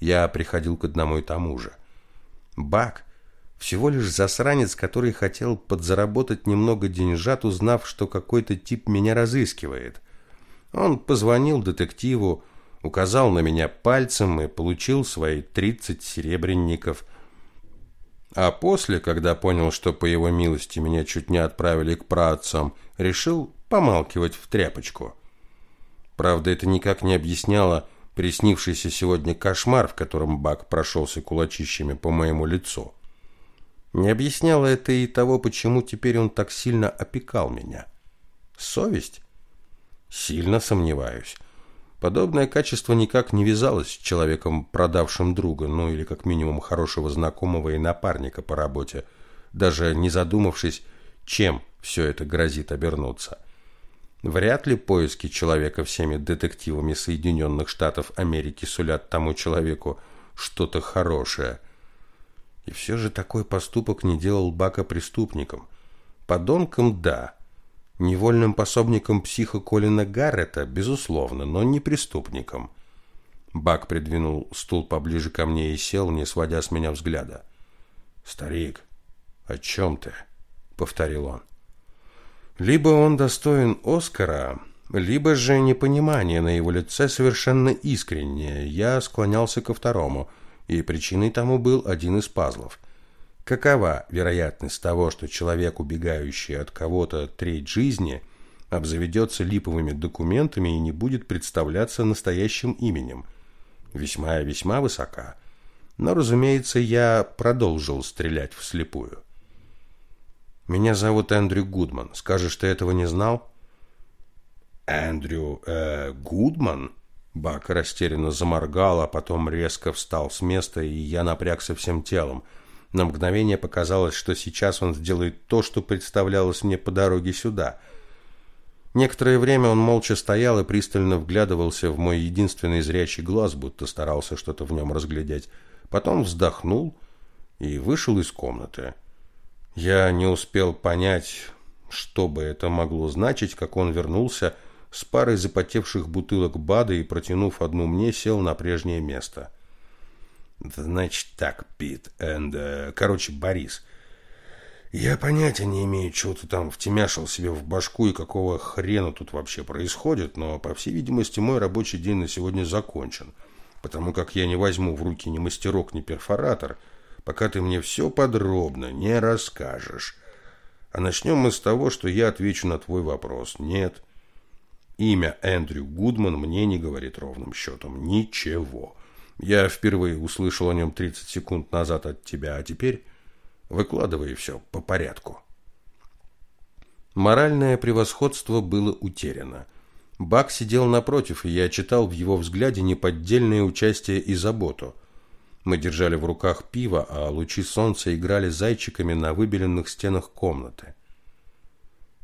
я приходил к одному и тому же. Бак всего лишь засранец, который хотел подзаработать немного деньжат, узнав, что какой-то тип меня разыскивает. Он позвонил детективу, указал на меня пальцем и получил свои тридцать серебряников. А после, когда понял, что по его милости меня чуть не отправили к праотцам, решил помалкивать в тряпочку. Правда, это никак не объясняло приснившийся сегодня кошмар, в котором Бак прошелся кулачищами по моему лицу. Не объясняло это и того, почему теперь он так сильно опекал меня. Совесть? Сильно сомневаюсь. Подобное качество никак не вязалось с человеком, продавшим друга, ну или как минимум хорошего знакомого и напарника по работе, даже не задумавшись, чем все это грозит обернуться. Вряд ли поиски человека всеми детективами Соединенных Штатов Америки сулят тому человеку что-то хорошее – и все же такой поступок не делал Бака преступником. Подонком – да. Невольным пособником психа Колина Гаррета – безусловно, но не преступником. Бак придвинул стул поближе ко мне и сел, не сводя с меня взгляда. «Старик, о чем ты?» – повторил он. Либо он достоин Оскара, либо же непонимание на его лице совершенно искреннее. Я склонялся ко второму – и причиной тому был один из пазлов. Какова вероятность того, что человек, убегающий от кого-то треть жизни, обзаведется липовыми документами и не будет представляться настоящим именем? Весьма и весьма высока. Но, разумеется, я продолжил стрелять вслепую. «Меня зовут Эндрю Гудман. Скажешь, ты этого не знал?» «Эндрю э, Гудман?» Бак растерянно заморгал, а потом резко встал с места, и я напрягся всем телом. На мгновение показалось, что сейчас он сделает то, что представлялось мне по дороге сюда. Некоторое время он молча стоял и пристально вглядывался в мой единственный зрячий глаз, будто старался что-то в нем разглядеть. Потом вздохнул и вышел из комнаты. Я не успел понять, что бы это могло значить, как он вернулся с парой запотевших бутылок БАДа и, протянув одну мне, сел на прежнее место. «Значит так, Пит, энд... Э, короче, Борис, я понятия не имею, чего ты там втемяшил себе в башку и какого хрена тут вообще происходит, но, по всей видимости, мой рабочий день на сегодня закончен, потому как я не возьму в руки ни мастерок, ни перфоратор, пока ты мне все подробно не расскажешь. А начнем мы с того, что я отвечу на твой вопрос. Нет. Имя Эндрю Гудман мне не говорит ровным счетом ничего. Я впервые услышал о нем 30 секунд назад от тебя, а теперь выкладывай все по порядку. Моральное превосходство было утеряно. Бак сидел напротив, и я читал в его взгляде неподдельное участие и заботу. Мы держали в руках пиво, а лучи солнца играли зайчиками на выбеленных стенах комнаты.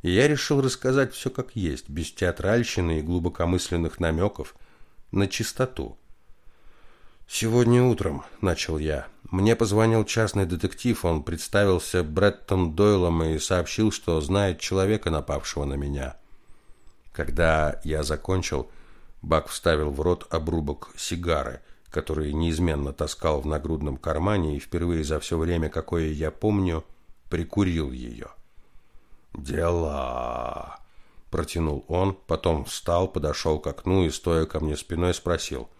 И я решил рассказать все как есть, без театральщины и глубокомысленных намеков, на чистоту. «Сегодня утром», — начал я, — «мне позвонил частный детектив, он представился Бреттом Дойлом и сообщил, что знает человека, напавшего на меня». Когда я закончил, Бак вставил в рот обрубок сигары, который неизменно таскал в нагрудном кармане и впервые за все время, какое я помню, прикурил ее. «Дела!» – протянул он, потом встал, подошел к окну и, стоя ко мне спиной, спросил –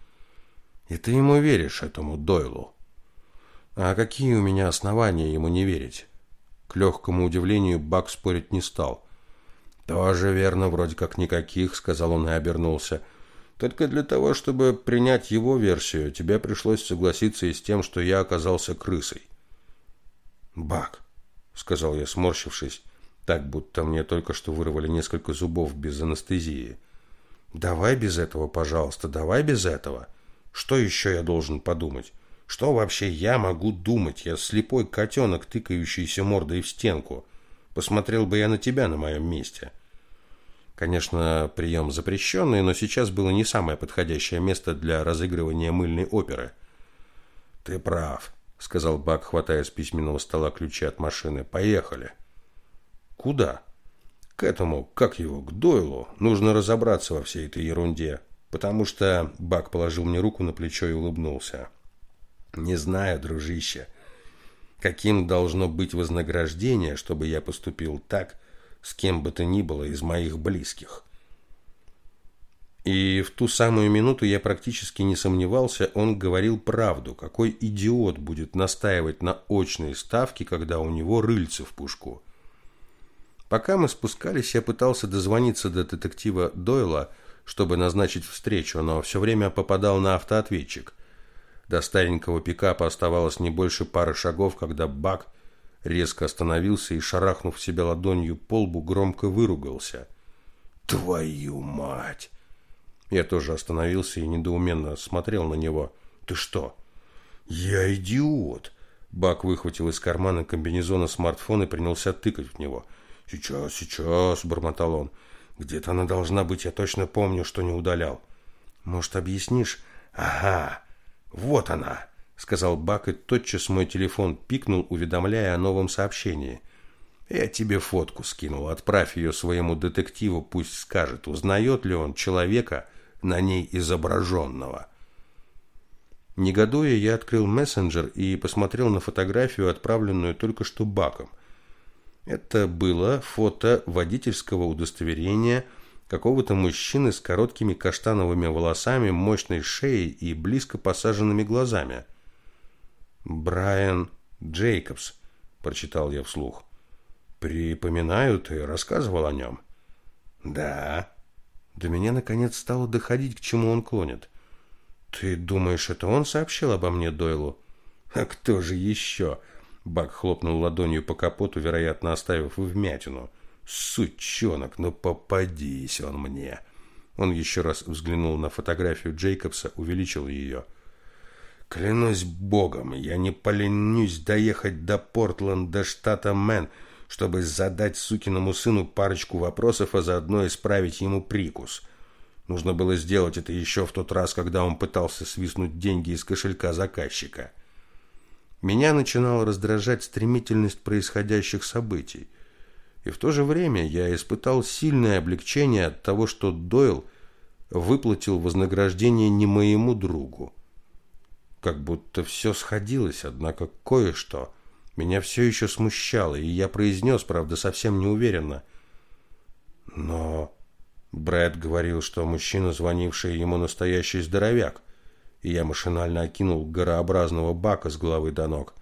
и ты ему веришь, этому Дойлу? А какие у меня основания ему не верить? К легкому удивлению Бак спорить не стал. Тоже верно, вроде как никаких, сказал он и обернулся. Только для того, чтобы принять его версию, тебе пришлось согласиться и с тем, что я оказался крысой. Бак, сказал я, сморщившись, так будто мне только что вырвали несколько зубов без анестезии. Давай без этого, пожалуйста, давай без этого. Что еще я должен подумать? Что вообще я могу думать? Я слепой котенок, тыкающийся мордой в стенку. Посмотрел бы я на тебя на моем месте. Конечно, прием запрещенный, но сейчас было не самое подходящее место для разыгрывания мыльной оперы. Ты прав, сказал Бак, хватая с письменного стола ключи от машины. Поехали. Куда? К этому, как его, к Дойлу. Нужно разобраться во всей этой ерунде потому что Бак положил мне руку на плечо и улыбнулся. Не знаю, дружище, каким должно быть вознаграждение, чтобы я поступил так с кем бы то ни было из моих близких. И в ту самую минуту я практически не сомневался, он говорил правду. Какой идиот будет настаивать на очной ставке, когда у него рыльце в пушку? Пока мы спускались, я пытался дозвониться до детектива Дойла, чтобы назначить встречу, но все время попадал на автоответчик. До старенького пикапа оставалось не больше пары шагов, когда Бак резко остановился и, шарахнув себя ладонью по лбу, громко выругался. «Твою мать!» Я тоже остановился и недоуменно смотрел на него. «Ты что?» «Я идиот!» Бак выхватил из кармана комбинезона смартфон и принялся тыкать в него. «Сейчас, сейчас!» – бормотал он. Где-то она должна быть, я точно помню, что не удалял. Может, объяснишь? Ага, вот она, сказал Бак, и тотчас мой телефон пикнул, уведомляя о новом сообщении. Я тебе фотку скинул, отправь ее своему детективу, пусть скажет, узнает ли он человека на ней изображенного. Негодуя, я открыл мессенджер и посмотрел на фотографию, отправленную только что Баком. Это было фото водительского удостоверения какого-то мужчины с короткими каштановыми волосами, мощной шеей и близко посаженными глазами. Брайан Джейкобс, прочитал я вслух. Припоминаю, ты рассказывал о нем?» Да. До меня наконец стало доходить, к чему он клонит. Ты думаешь, это он сообщил обо мне Дойлу? А кто же еще? Бак хлопнул ладонью по капоту, вероятно, оставив вмятину. Сучонок, ну попадись он мне. Он еще раз взглянул на фотографию Джейкобса, увеличил ее. Клянусь богом, я не поленюсь доехать до Портленда, штата Мэн, чтобы задать сукиному сыну парочку вопросов, а заодно исправить ему прикус. Нужно было сделать это еще в тот раз, когда он пытался свистнуть деньги из кошелька заказчика. Меня начинала раздражать стремительность происходящих событий. И в то же время я испытал сильное облегчение от того, что Дойл выплатил вознаграждение не моему другу. Как будто все сходилось, однако кое-что меня все еще смущало, и я произнес, правда, совсем неуверенно. Но Брэд говорил, что мужчина, звонивший ему, настоящий здоровяк и я машинально окинул горообразного бака с головы до ног.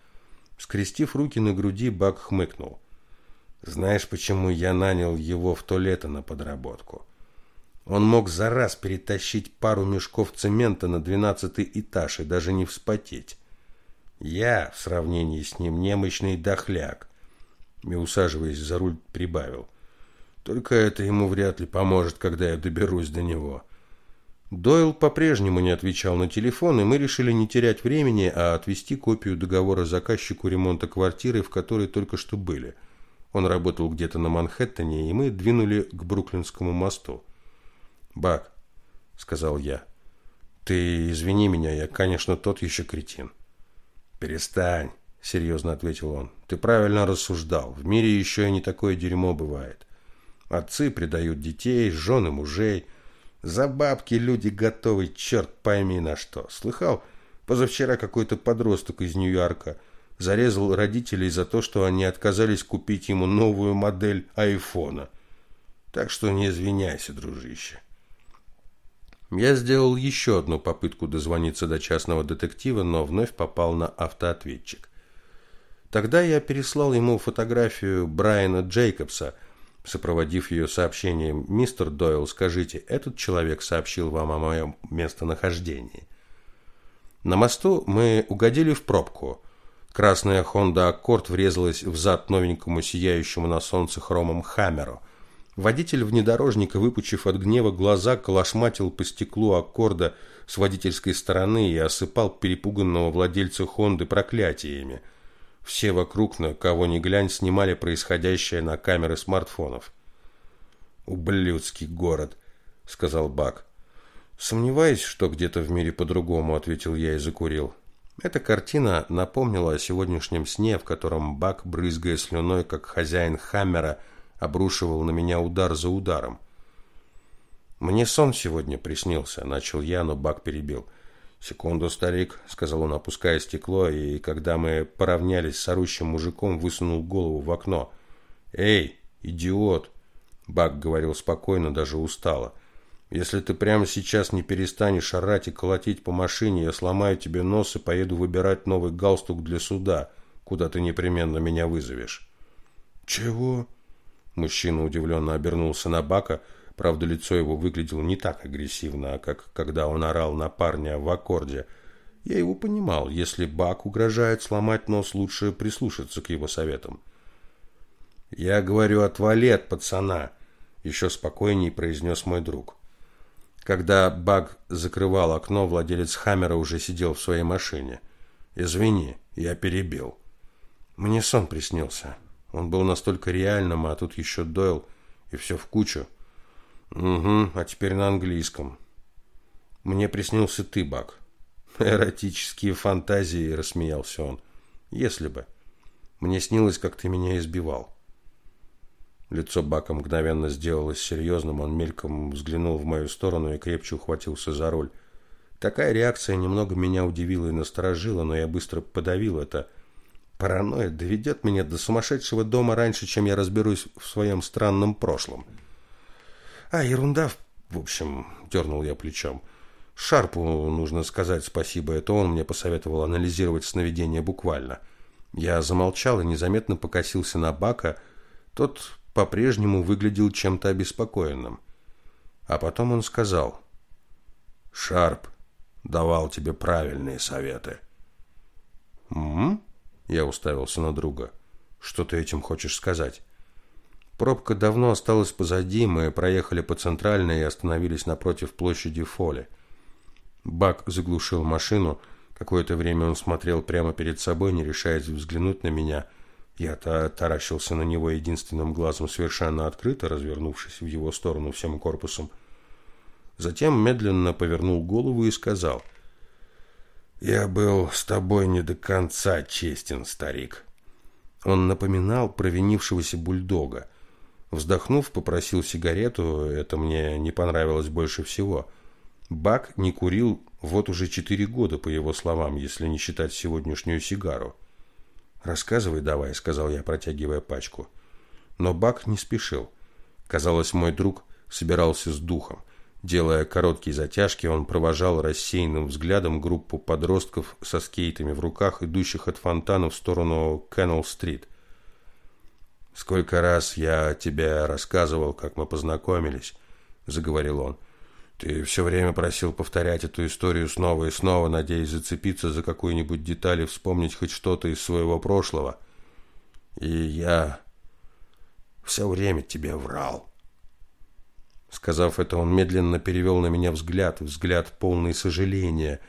Скрестив руки на груди, Бак хмыкнул. Знаешь, почему я нанял его в то лето на подработку? Он мог за раз перетащить пару мешков цемента на двенадцатый этаж и даже не вспотеть. Я, в сравнении с ним, немощный дохляк. И, усаживаясь за руль, прибавил. Только это ему вряд ли поможет, когда я доберусь до него. Дойл по-прежнему не отвечал на телефон, и мы решили не терять времени, а отвести копию договора заказчику ремонта квартиры, в которой только что были. Он работал где-то на Манхэттене, и мы двинули к Бруклинскому мосту. «Бак», — сказал я, — «ты извини меня, я, конечно, тот еще кретин». «Перестань», — серьезно ответил он. «Ты правильно рассуждал. В мире еще и не такое дерьмо бывает. Отцы предают детей, жены мужей. За бабки люди готовы, черт пойми на что. Слыхал? Позавчера какой-то подросток из Нью-Йорка зарезал родителей за то, что они отказались купить ему новую модель айфона. Так что не извиняйся, дружище. Я сделал еще одну попытку дозвониться до частного детектива, но вновь попал на автоответчик. Тогда я переслал ему фотографию Брайана Джейкобса, сопроводив ее сообщением «Мистер Дойл, скажите, этот человек сообщил вам о моем местонахождении?» На мосту мы угодили в пробку. Красная Honda Accord врезалась в зад новенькому сияющему на солнце хромом Хаммеру – Водитель внедорожника, выпучив от гнева глаза, колошматил по стеклу аккорда с водительской стороны и осыпал перепуганного владельца Хонды проклятиями. Все вокруг, на кого ни глянь, снимали происходящее на камеры смартфонов. «Ублюдский город», — сказал Бак. «Сомневаюсь, что где-то в мире по-другому», — ответил я и закурил. Эта картина напомнила о сегодняшнем сне, в котором Бак, брызгая слюной, как хозяин Хаммера, — обрушивал на меня удар за ударом. «Мне сон сегодня приснился», — начал я, но Бак перебил. «Секунду, старик», — сказал он, опуская стекло, и когда мы поравнялись с орущим мужиком, высунул голову в окно. «Эй, идиот!» — Бак говорил спокойно, даже устало. «Если ты прямо сейчас не перестанешь орать и колотить по машине, я сломаю тебе нос и поеду выбирать новый галстук для суда, куда ты непременно меня вызовешь». «Чего?» Мужчина удивленно обернулся на Бака, правда лицо его выглядело не так агрессивно, как когда он орал на парня в аккорде. Я его понимал, если Бак угрожает сломать нос, лучше прислушаться к его советам. «Я говорю, отвали от пацана», — еще спокойней произнес мой друг. Когда Бак закрывал окно, владелец Хаммера уже сидел в своей машине. «Извини, я перебил». Мне сон приснился. Он был настолько реальным, а тут еще Дойл, и все в кучу. Угу, а теперь на английском. Мне приснился ты, Бак. Эротические фантазии, рассмеялся он. Если бы. Мне снилось, как ты меня избивал. Лицо Бака мгновенно сделалось серьезным, он мельком взглянул в мою сторону и крепче ухватился за руль. Такая реакция немного меня удивила и насторожила, но я быстро подавил это – Паранойя доведет меня до сумасшедшего дома раньше, чем я разберусь в своем странном прошлом. А, ерунда, в общем, дернул я плечом. Шарпу нужно сказать спасибо, это он мне посоветовал анализировать сновидения буквально. Я замолчал и незаметно покосился на Бака. Тот по-прежнему выглядел чем-то обеспокоенным. А потом он сказал: "Шарп давал тебе правильные советы". "М?" Я уставился на друга. Что ты этим хочешь сказать? Пробка давно осталась позади, мы проехали по центральной и остановились напротив площади Фоли. Бак заглушил машину. Какое-то время он смотрел прямо перед собой, не решаясь взглянуть на меня. Я-то таращился на него единственным глазом совершенно открыто, развернувшись в его сторону всем корпусом. Затем медленно повернул голову и сказал — я был с тобой не до конца честен, старик. Он напоминал провинившегося бульдога. Вздохнув, попросил сигарету, это мне не понравилось больше всего. Бак не курил вот уже четыре года, по его словам, если не считать сегодняшнюю сигару. «Рассказывай давай», — сказал я, протягивая пачку. Но Бак не спешил. Казалось, мой друг собирался с духом. Делая короткие затяжки, он провожал рассеянным взглядом группу подростков со скейтами в руках, идущих от фонтана в сторону Кеннелл-стрит. «Сколько раз я тебе рассказывал, как мы познакомились», — заговорил он. «Ты все время просил повторять эту историю снова и снова, надеясь зацепиться за какую-нибудь деталь и вспомнить хоть что-то из своего прошлого. И я все время тебе врал». Сказав это, он медленно перевел на меня взгляд, взгляд полный сожаления.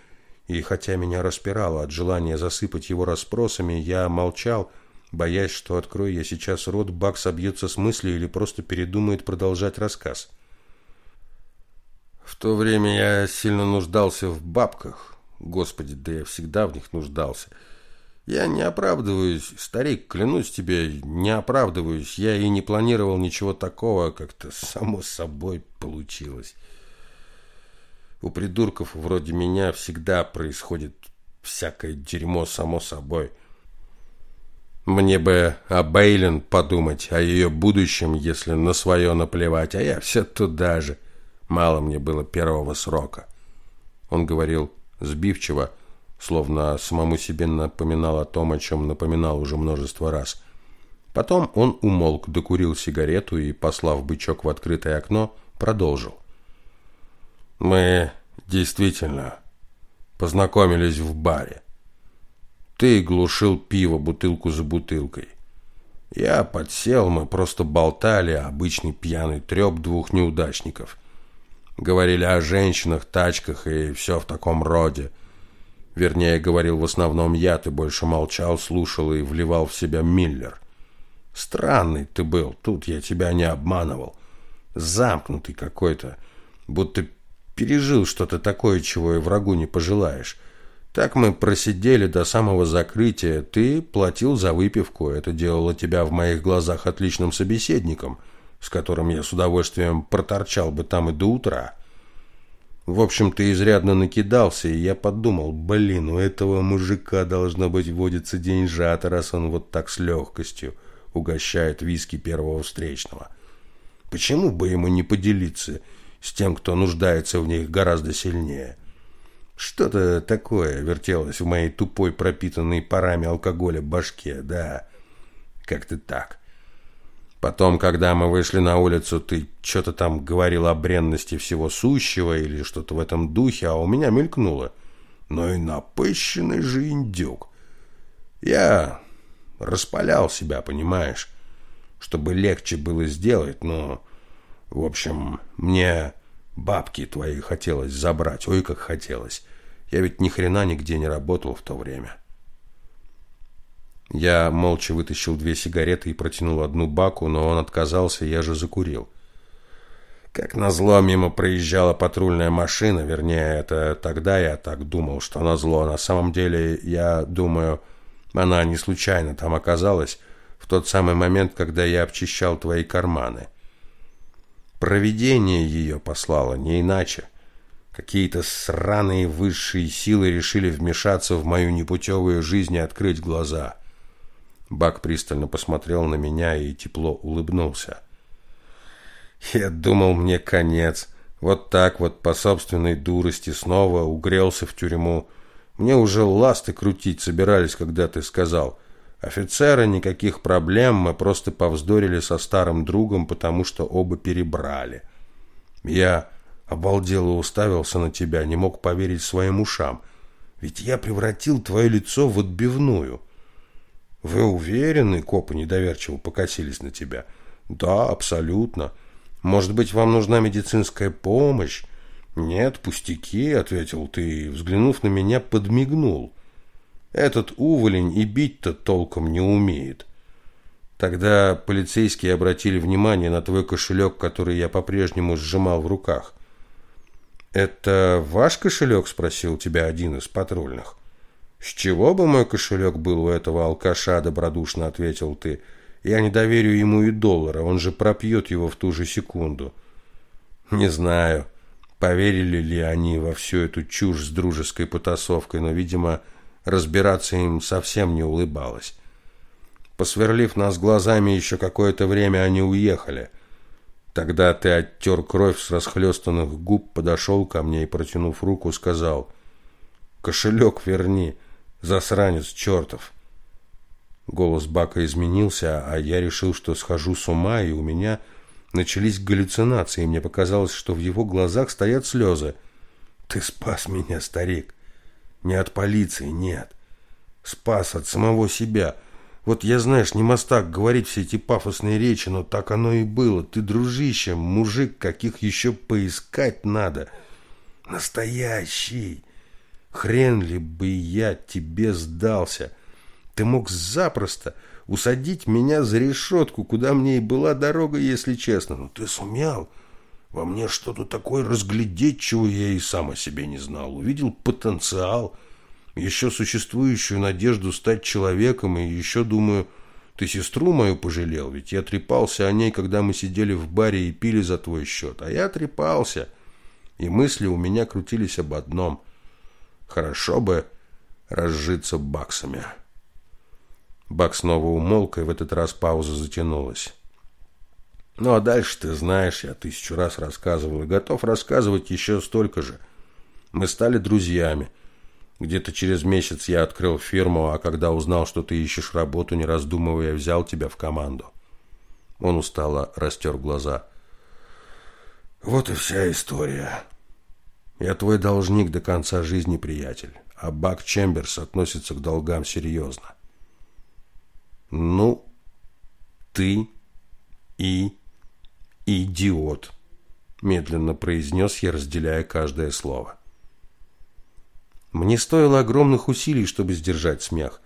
И хотя меня распирало от желания засыпать его расспросами, я молчал, боясь, что открою я сейчас рот, Бак собьется с мысли или просто передумает продолжать рассказ. В то время я сильно нуждался в бабках. Господи, да я всегда в них нуждался. Я не оправдываюсь, старик, клянусь тебе, не оправдываюсь. Я и не планировал ничего такого, как-то само собой получилось. У придурков вроде меня всегда происходит всякое дерьмо само собой. Мне бы о Бейлен подумать, о ее будущем, если на свое наплевать, а я все туда же. Мало мне было первого срока. Он говорил сбивчиво, словно самому себе напоминал о том, о чем напоминал уже множество раз. Потом он умолк, докурил сигарету и, послав бычок в открытое окно, продолжил. «Мы действительно познакомились в баре. Ты глушил пиво бутылку за бутылкой. Я подсел, мы просто болтали, обычный пьяный треп двух неудачников. Говорили о женщинах, тачках и все в таком роде. Вернее, говорил в основном я, ты больше молчал, слушал и вливал в себя Миллер. Странный ты был, тут я тебя не обманывал. Замкнутый какой-то, будто пережил что-то такое, чего и врагу не пожелаешь. Так мы просидели до самого закрытия. Ты платил за выпивку. Это делало тебя в моих глазах отличным собеседником, с которым я с удовольствием проторчал бы там и до утра. В общем, ты изрядно накидался, и я подумал, блин, у этого мужика должно быть водится деньжата, раз он вот так с легкостью угощает виски первого встречного. Почему бы ему не поделиться с тем, кто нуждается в них гораздо сильнее? Что-то такое вертелось в моей тупой, пропитанной парами алкоголя башке, да, как-то так. Потом, когда мы вышли на улицу, ты что-то там говорил о бренности всего сущего или что-то в этом духе, а у меня мелькнуло. Ну и напыщенный же индюк. Я распалял себя, понимаешь, чтобы легче было сделать, но, в общем, мне бабки твои хотелось забрать, ой, как хотелось. Я ведь ни хрена нигде не работал в то время. Я молча вытащил две сигареты и протянул одну Баку, но он отказался, я же закурил. Как назло, мимо проезжала патрульная машина, вернее, это тогда я так думал, что назло. На самом деле, я думаю, она не случайно там оказалась в тот самый момент, когда я обчищал твои карманы. Провидение ее послало, не иначе. Какие-то сраные высшие силы решили вмешаться в мою непутевую жизнь и открыть глаза. Бак пристально посмотрел на меня и тепло улыбнулся. Я думал, мне конец. Вот так вот по собственной дурости снова угрелся в тюрьму. Мне уже ласты крутить собирались, когда ты сказал. Офицеры, никаких проблем, мы просто повздорили со старым другом, потому что оба перебрали. Я обалдело уставился на тебя, не мог поверить своим ушам. Ведь я превратил твое лицо в отбивную. Вы уверены? Копы недоверчиво покосились на тебя. Да, абсолютно. Может быть, вам нужна медицинская помощь? Нет, пустяки, ответил ты, взглянув на меня, подмигнул. Этот уволень и бить-то толком не умеет. Тогда полицейские обратили внимание на твой кошелек, который я по-прежнему сжимал в руках. «Это ваш кошелек?» – спросил тебя один из патрульных. «С чего бы мой кошелек был у этого алкаша?» – добродушно ответил ты. «Я не доверю ему и доллара, он же пропьет его в ту же секунду». Не знаю, поверили ли они во всю эту чушь с дружеской потасовкой, но, видимо, разбираться им совсем не улыбалось. Посверлив нас глазами еще какое-то время, они уехали. Тогда ты оттер кровь с расхлестанных губ, подошел ко мне и, протянув руку, сказал «Кошелек верни, засранец чертов». Голос Бака изменился, а я решил, что схожу с ума, и у меня начались галлюцинации. Мне показалось, что в его глазах стоят слезы. «Ты спас меня, старик. Не от полиции, нет. Спас от самого себя. Вот я, знаешь, не мастак говорить все эти пафосные речи, но так оно и было. Ты, дружище, мужик, каких еще поискать надо. Настоящий. Хрен ли бы я тебе сдался». Ты мог запросто усадить меня за решетку, куда мне и была дорога, если честно. Но ты сумел во мне что-то такое разглядеть, чего я и сам о себе не знал. Увидел потенциал, еще существующую надежду стать человеком, и еще, думаю, ты сестру мою пожалел, ведь я трепался о ней, когда мы сидели в баре и пили за твой счет. А я трепался, и мысли у меня крутились об одном. Хорошо бы разжиться баксами». Бак снова умолк, и в этот раз пауза затянулась. Ну, а дальше ты знаешь, я тысячу раз рассказывал и готов рассказывать еще столько же. Мы стали друзьями. Где-то через месяц я открыл фирму, а когда узнал, что ты ищешь работу, не раздумывая, взял тебя в команду. Он устало растер глаза. Вот и вся история. Я твой должник до конца жизни, приятель. А Бак Чемберс относится к долгам серьезно. Ну, ты и идиот, медленно произнес я, разделяя каждое слово. Мне стоило огромных усилий, чтобы сдержать смех.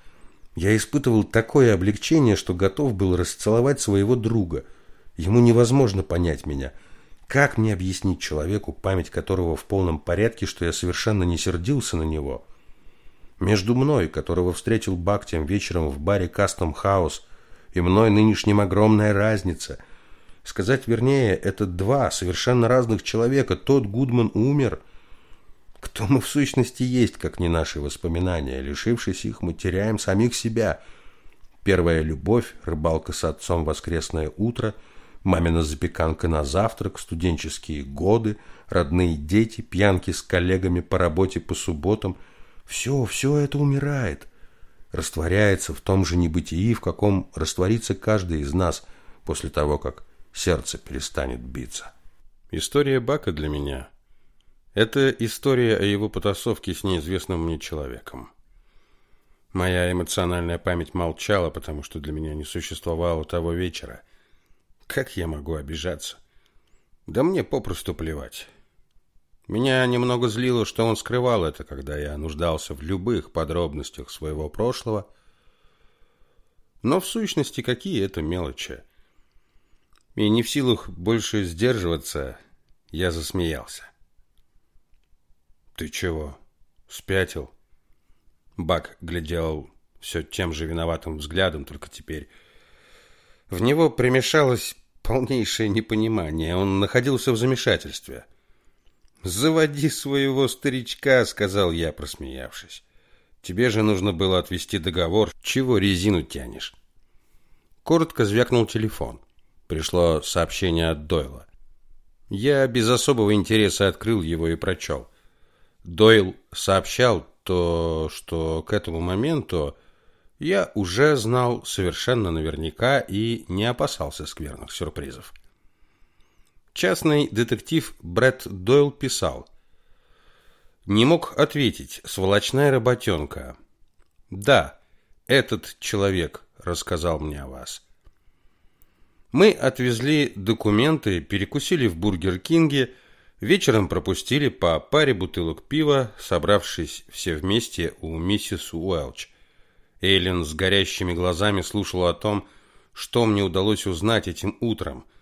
Я испытывал такое облегчение, что готов был расцеловать своего друга. Ему невозможно понять меня. Как мне объяснить человеку, память которого в полном порядке, что я совершенно не сердился на него? Между мной, которого встретил Бак тем вечером в баре Кастом Хаус, и мной нынешним огромная разница. Сказать вернее, это два совершенно разных человека. Тот Гудман умер. Кто мы в сущности есть, как не наши воспоминания? Лишившись их, мы теряем самих себя. Первая любовь, рыбалка с отцом воскресное утро, мамина запеканка на завтрак, студенческие годы, родные дети, пьянки с коллегами по работе по субботам – все, все это умирает, растворяется в том же небытии, в каком растворится каждый из нас после того, как сердце перестанет биться. История Бака для меня – это история о его потасовке с неизвестным мне человеком. Моя эмоциональная память молчала, потому что для меня не существовало того вечера. Как я могу обижаться? Да мне попросту плевать. Меня немного злило, что он скрывал это, когда я нуждался в любых подробностях своего прошлого. Но в сущности, какие это мелочи? И не в силах больше сдерживаться, я засмеялся. «Ты чего? Спятил?» Бак глядел все тем же виноватым взглядом, только теперь. В него примешалось полнейшее непонимание. Он находился в замешательстве – «Заводи своего старичка», — сказал я, просмеявшись. «Тебе же нужно было отвести договор. Чего резину тянешь?» Коротко звякнул телефон. Пришло сообщение от Дойла. Я без особого интереса открыл его и прочел. Дойл сообщал то, что к этому моменту я уже знал совершенно наверняка и не опасался скверных сюрпризов. Частный детектив Брэд Дойл писал. Не мог ответить, сволочная работенка. Да, этот человек рассказал мне о вас. Мы отвезли документы, перекусили в Бургер Кинге, вечером пропустили по паре бутылок пива, собравшись все вместе у миссис Уэлч. Эйлин с горящими глазами слушала о том, что мне удалось узнать этим утром –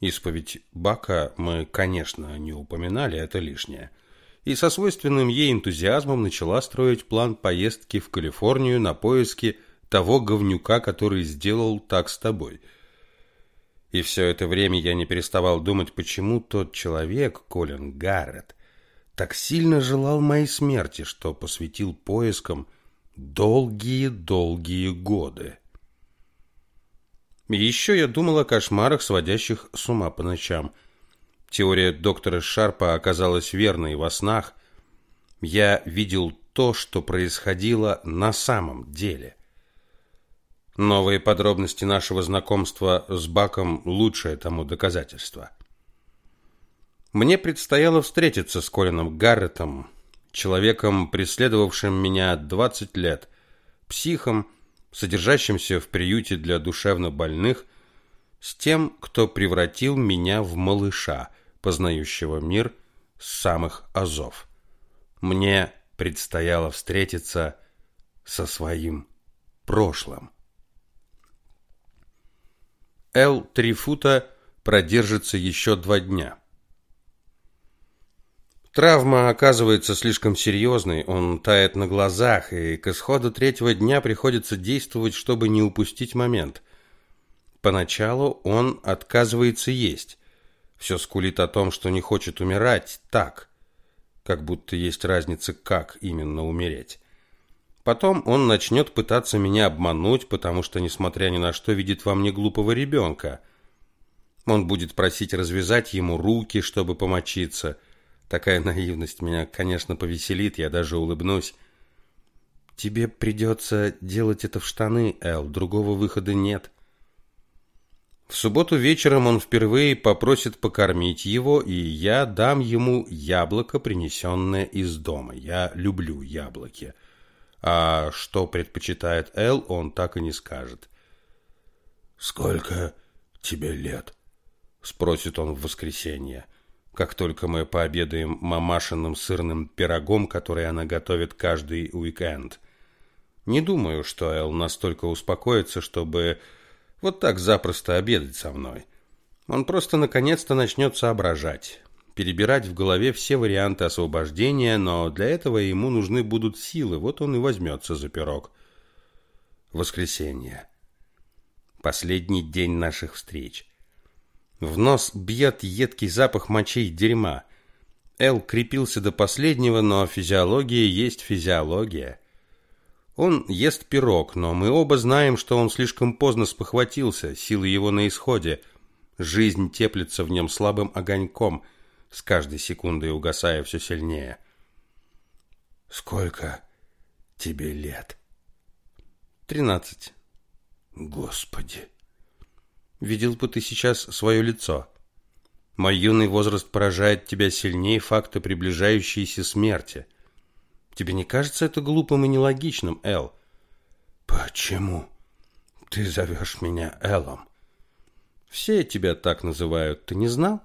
Исповедь Бака мы, конечно, не упоминали, это лишнее. И со свойственным ей энтузиазмом начала строить план поездки в Калифорнию на поиски того говнюка, который сделал так с тобой. И все это время я не переставал думать, почему тот человек, Колин Гаррет, так сильно желал моей смерти, что посвятил поискам долгие-долгие годы. Еще я думал о кошмарах, сводящих с ума по ночам. Теория доктора Шарпа оказалась верной во снах. Я видел то, что происходило на самом деле. Новые подробности нашего знакомства с Баком – лучшее тому доказательство. Мне предстояло встретиться с Колином Гарретом, человеком, преследовавшим меня 20 лет, психом, содержащимся в приюте для душевнобольных, с тем, кто превратил меня в малыша, познающего мир с самых азов. Мне предстояло встретиться со своим прошлым. Эл Трифута продержится еще два дня. Травма оказывается слишком серьезной, он тает на глазах, и к исходу третьего дня приходится действовать, чтобы не упустить момент. Поначалу он отказывается есть. Все скулит о том, что не хочет умирать так, как будто есть разница, как именно умереть. Потом он начнет пытаться меня обмануть, потому что, несмотря ни на что, видит во мне глупого ребенка. Он будет просить развязать ему руки, чтобы помочиться – Такая наивность меня, конечно, повеселит, я даже улыбнусь. Тебе придется делать это в штаны, Эл, другого выхода нет. В субботу вечером он впервые попросит покормить его, и я дам ему яблоко, принесенное из дома. Я люблю яблоки. А что предпочитает Эл, он так и не скажет. «Сколько тебе лет?» — спросит он в воскресенье как только мы пообедаем мамашиным сырным пирогом, который она готовит каждый уикенд. Не думаю, что Эл настолько успокоится, чтобы вот так запросто обедать со мной. Он просто наконец-то начнет соображать, перебирать в голове все варианты освобождения, но для этого ему нужны будут силы, вот он и возьмется за пирог. Воскресенье. Последний день наших встреч. В нос бьет едкий запах мочи и дерьма. Эл крепился до последнего, но физиология есть физиология. Он ест пирог, но мы оба знаем, что он слишком поздно спохватился, силы его на исходе. Жизнь теплится в нем слабым огоньком, с каждой секундой угасая все сильнее. «Сколько тебе лет?» «Тринадцать». «Господи!» Видел бы ты сейчас свое лицо. Мой юный возраст поражает тебя сильнее факта приближающейся смерти. Тебе не кажется это глупым и нелогичным, Эл? Почему ты зовешь меня Элом? Все тебя так называют, ты не знал?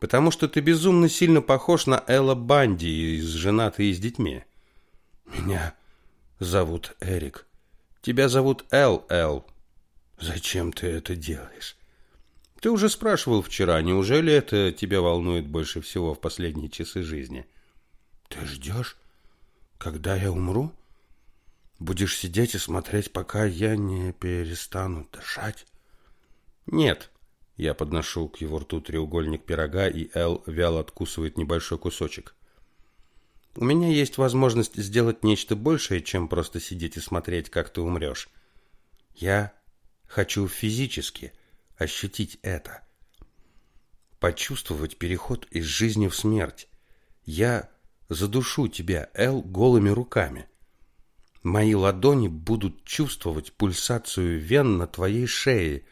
Потому что ты безумно сильно похож на Элла Банди из «Женатый и с детьми». Меня зовут Эрик. Тебя зовут Эл, Эл. Зачем ты это делаешь? Ты уже спрашивал вчера, неужели это тебя волнует больше всего в последние часы жизни? Ты ждешь, когда я умру? Будешь сидеть и смотреть, пока я не перестану дышать? Нет. Я подношу к его рту треугольник пирога, и Эл вяло откусывает небольшой кусочек. У меня есть возможность сделать нечто большее, чем просто сидеть и смотреть, как ты умрешь. Я Хочу физически ощутить это. Почувствовать переход из жизни в смерть. Я задушу тебя, Эл, голыми руками. Мои ладони будут чувствовать пульсацию вен на твоей шее.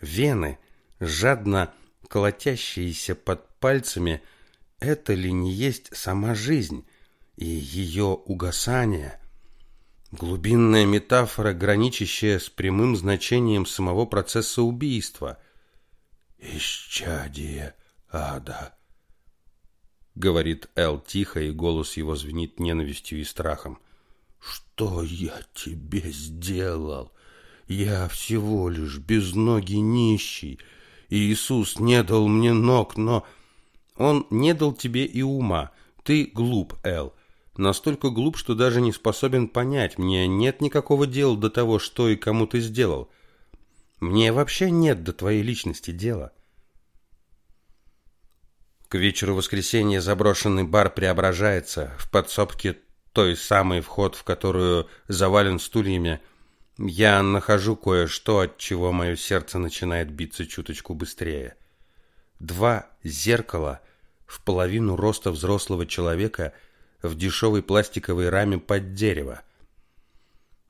Вены, жадно колотящиеся под пальцами, это ли не есть сама жизнь и ее угасание? Глубинная метафора, граничащая с прямым значением самого процесса убийства. «Исчадие ада», — говорит Эл тихо, и голос его звенит ненавистью и страхом. «Что я тебе сделал? Я всего лишь безногий нищий. Иисус не дал мне ног, но...» «Он не дал тебе и ума. Ты глуп, Эл настолько глуп, что даже не способен понять. Мне нет никакого дела до того, что и кому ты сделал. Мне вообще нет до твоей личности дела. К вечеру воскресенья заброшенный бар преображается. В подсобке той самый вход, в которую завален стульями, Я нахожу кое-что, от чего мое сердце начинает биться чуточку быстрее. Два зеркала в половину роста взрослого человека в дешевой пластиковой раме под дерево.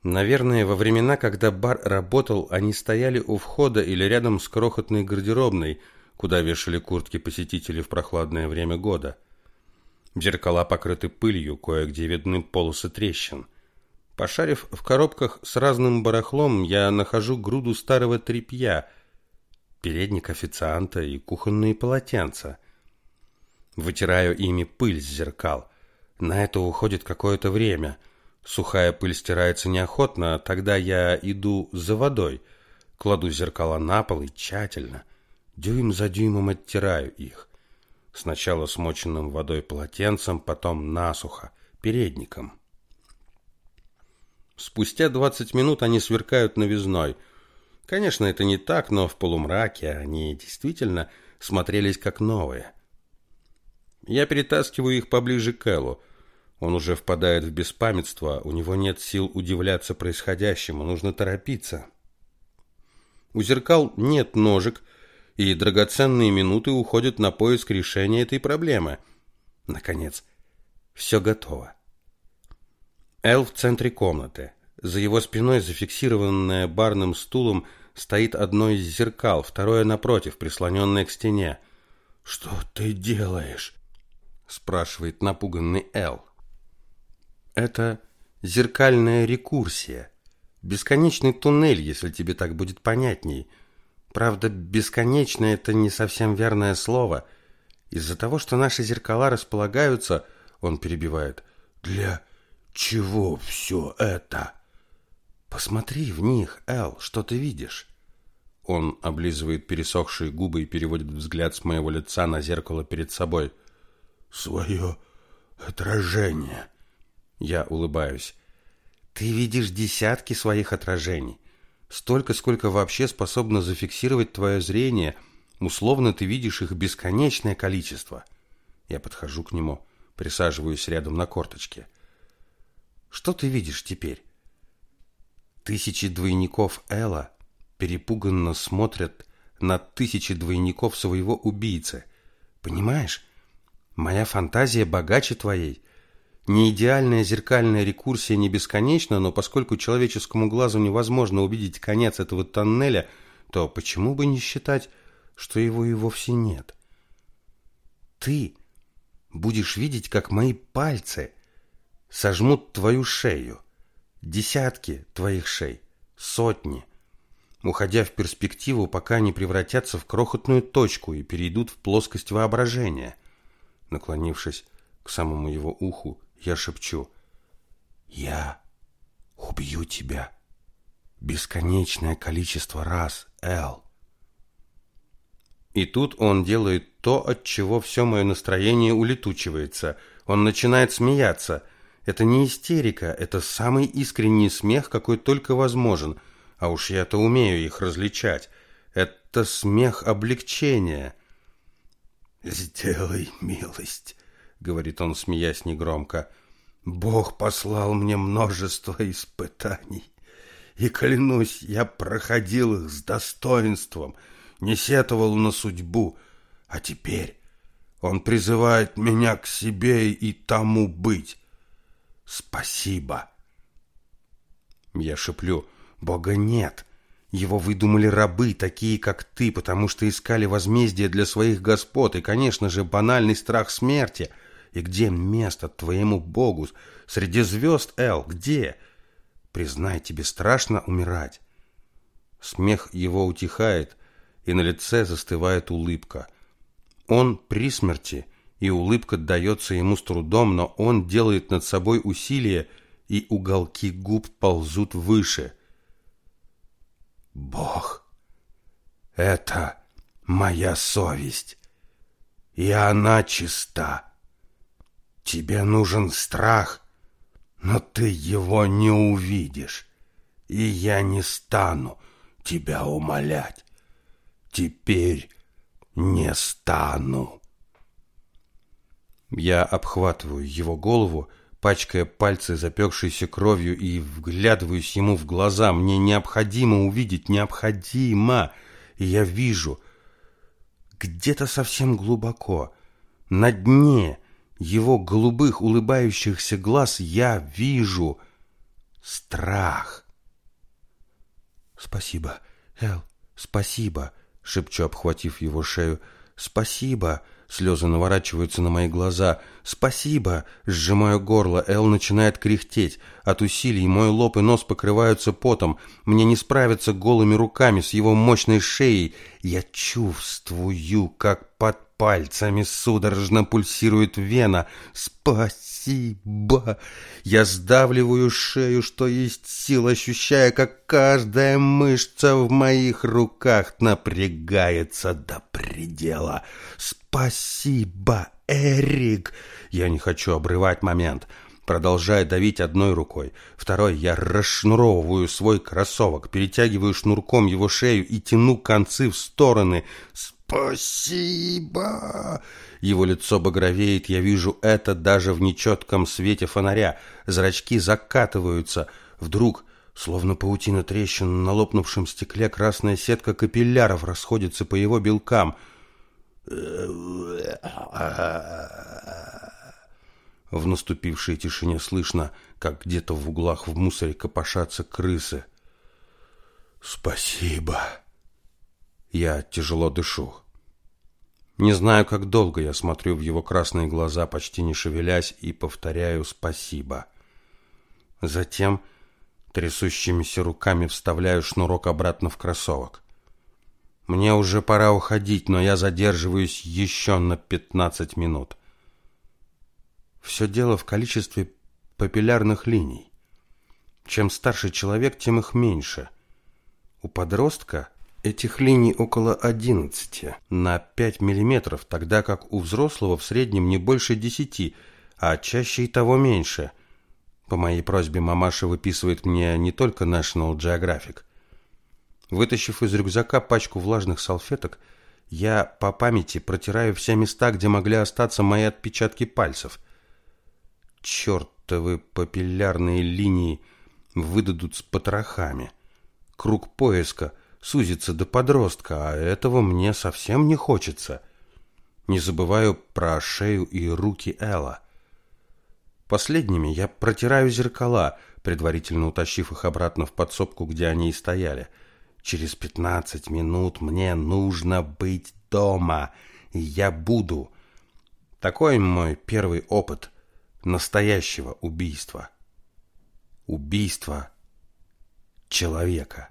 Наверное, во времена, когда бар работал, они стояли у входа или рядом с крохотной гардеробной, куда вешали куртки посетителей в прохладное время года. Зеркала покрыты пылью, кое-где видны полосы трещин. Пошарив в коробках с разным барахлом, я нахожу груду старого тряпья, передник официанта и кухонные полотенца. Вытираю ими пыль с зеркал. На это уходит какое-то время. Сухая пыль стирается неохотно, тогда я иду за водой, кладу зеркала на пол и тщательно, дюйм за дюймом оттираю их. Сначала смоченным водой полотенцем, потом насухо, передником. Спустя двадцать минут они сверкают новизной. Конечно, это не так, но в полумраке они действительно смотрелись как новые. Я перетаскиваю их поближе к Эллу. Он уже впадает в беспамятство, у него нет сил удивляться происходящему, нужно торопиться. У зеркал нет ножек, и драгоценные минуты уходят на поиск решения этой проблемы. Наконец, все готово. Эл в центре комнаты. За его спиной, зафиксированное барным стулом, стоит одно из зеркал, второе напротив, прислоненное к стене. «Что ты делаешь?» – спрашивает напуганный Эл. «Это зеркальная рекурсия. Бесконечный туннель, если тебе так будет понятней. Правда, бесконечное – это не совсем верное слово. Из-за того, что наши зеркала располагаются, он перебивает, для чего все это? Посмотри в них, Эл, что ты видишь? Он облизывает пересохшие губы и переводит взгляд с моего лица на зеркало перед собой. Свое отражение. Я улыбаюсь. Ты видишь десятки своих отражений. Столько, сколько вообще способно зафиксировать твое зрение. Условно ты видишь их бесконечное количество. Я подхожу к нему, присаживаюсь рядом на корточке. Что ты видишь теперь? Тысячи двойников Элла перепуганно смотрят на тысячи двойников своего убийцы. Понимаешь? Моя фантазия богаче твоей. Не идеальная зеркальная рекурсия не бесконечна, но поскольку человеческому глазу невозможно увидеть конец этого тоннеля, то почему бы не считать, что его и вовсе нет? Ты будешь видеть, как мои пальцы сожмут твою шею, десятки твоих шей, сотни, уходя в перспективу, пока не превратятся в крохотную точку и перейдут в плоскость воображения. Наклонившись к самому его уху, я шепчу: "Я убью тебя бесконечное количество раз, Эл". И тут он делает то, от чего все мое настроение улетучивается. Он начинает смеяться. Это не истерика, это самый искренний смех, какой только возможен. А уж я-то умею их различать. Это смех облегчения. «Сделай милость», — говорит он, смеясь негромко. «Бог послал мне множество испытаний, и, клянусь, я проходил их с достоинством, не сетовал на судьбу, а теперь он призывает меня к себе и тому быть. Спасибо. Я шеплю, Бога нет. Его выдумали рабы, такие как ты, потому что искали возмездие для своих господ, и, конечно же, банальный страх смерти. И где место твоему Богу? Среди звезд, Эл, где? Признай, тебе страшно умирать. Смех его утихает, и на лице застывает улыбка. Он при смерти, и улыбка дается ему с трудом, но он делает над собой усилие, и уголки губ ползут выше. Бог, это моя совесть, и она чиста. Тебе нужен страх, но ты его не увидишь, и я не стану тебя умолять. Теперь не стану. Я обхватываю его голову, пачкая пальцы запекшейся кровью и вглядываюсь ему в глаза. Мне необходимо увидеть, необходимо. И я вижу, где-то совсем глубоко, на дне его голубых улыбающихся глаз я вижу страх. «Спасибо, Эл, спасибо», — шепчу, обхватив его шею. «Спасибо!» Слезы наворачиваются на мои глаза. «Спасибо!» Сжимаю горло. Эл начинает кряхтеть. От усилий мой лоб и нос покрываются потом. Мне не справиться голыми руками с его мощной шеей. Я чувствую, как под пальцами судорожно пульсирует вена. «Спасибо!» Я сдавливаю шею, что есть сил, ощущая, как каждая мышца в моих руках напрягается до предела. «Спасибо, Эрик!» Я не хочу обрывать момент. Продолжая давить одной рукой. Второй я расшнуровываю свой кроссовок, перетягиваю шнурком его шею и тяну концы в стороны. «Спасибо!» Его лицо багровеет, я вижу это даже в нечетком свете фонаря. Зрачки закатываются. Вдруг, словно паутина трещин на лопнувшем стекле, красная сетка капилляров расходится по его белкам. В наступившей тишине слышно, как где-то в углах в мусоре копошатся крысы. «Спасибо!» Я тяжело дышу. Не знаю, как долго я смотрю в его красные глаза, почти не шевелясь, и повторяю «спасибо». Затем трясущимися руками вставляю шнурок обратно в кроссовок. Мне уже пора уходить, но я задерживаюсь еще на пятнадцать минут. Все дело в количестве папиллярных линий. Чем старше человек, тем их меньше. У подростка Этих линий около 11 на 5 миллиметров, тогда как у взрослого в среднем не больше 10, а чаще и того меньше. По моей просьбе мамаша выписывает мне не только National Geographic. Вытащив из рюкзака пачку влажных салфеток, я по памяти протираю все места, где могли остаться мои отпечатки пальцев. Чертовы папиллярные линии выдадут с потрохами. Круг поиска – сузится до подростка, а этого мне совсем не хочется. Не забываю про шею и руки Элла. Последними я протираю зеркала, предварительно утащив их обратно в подсобку, где они и стояли. Через пятнадцать минут мне нужно быть дома, и я буду. Такой мой первый опыт настоящего убийства. Убийства человека.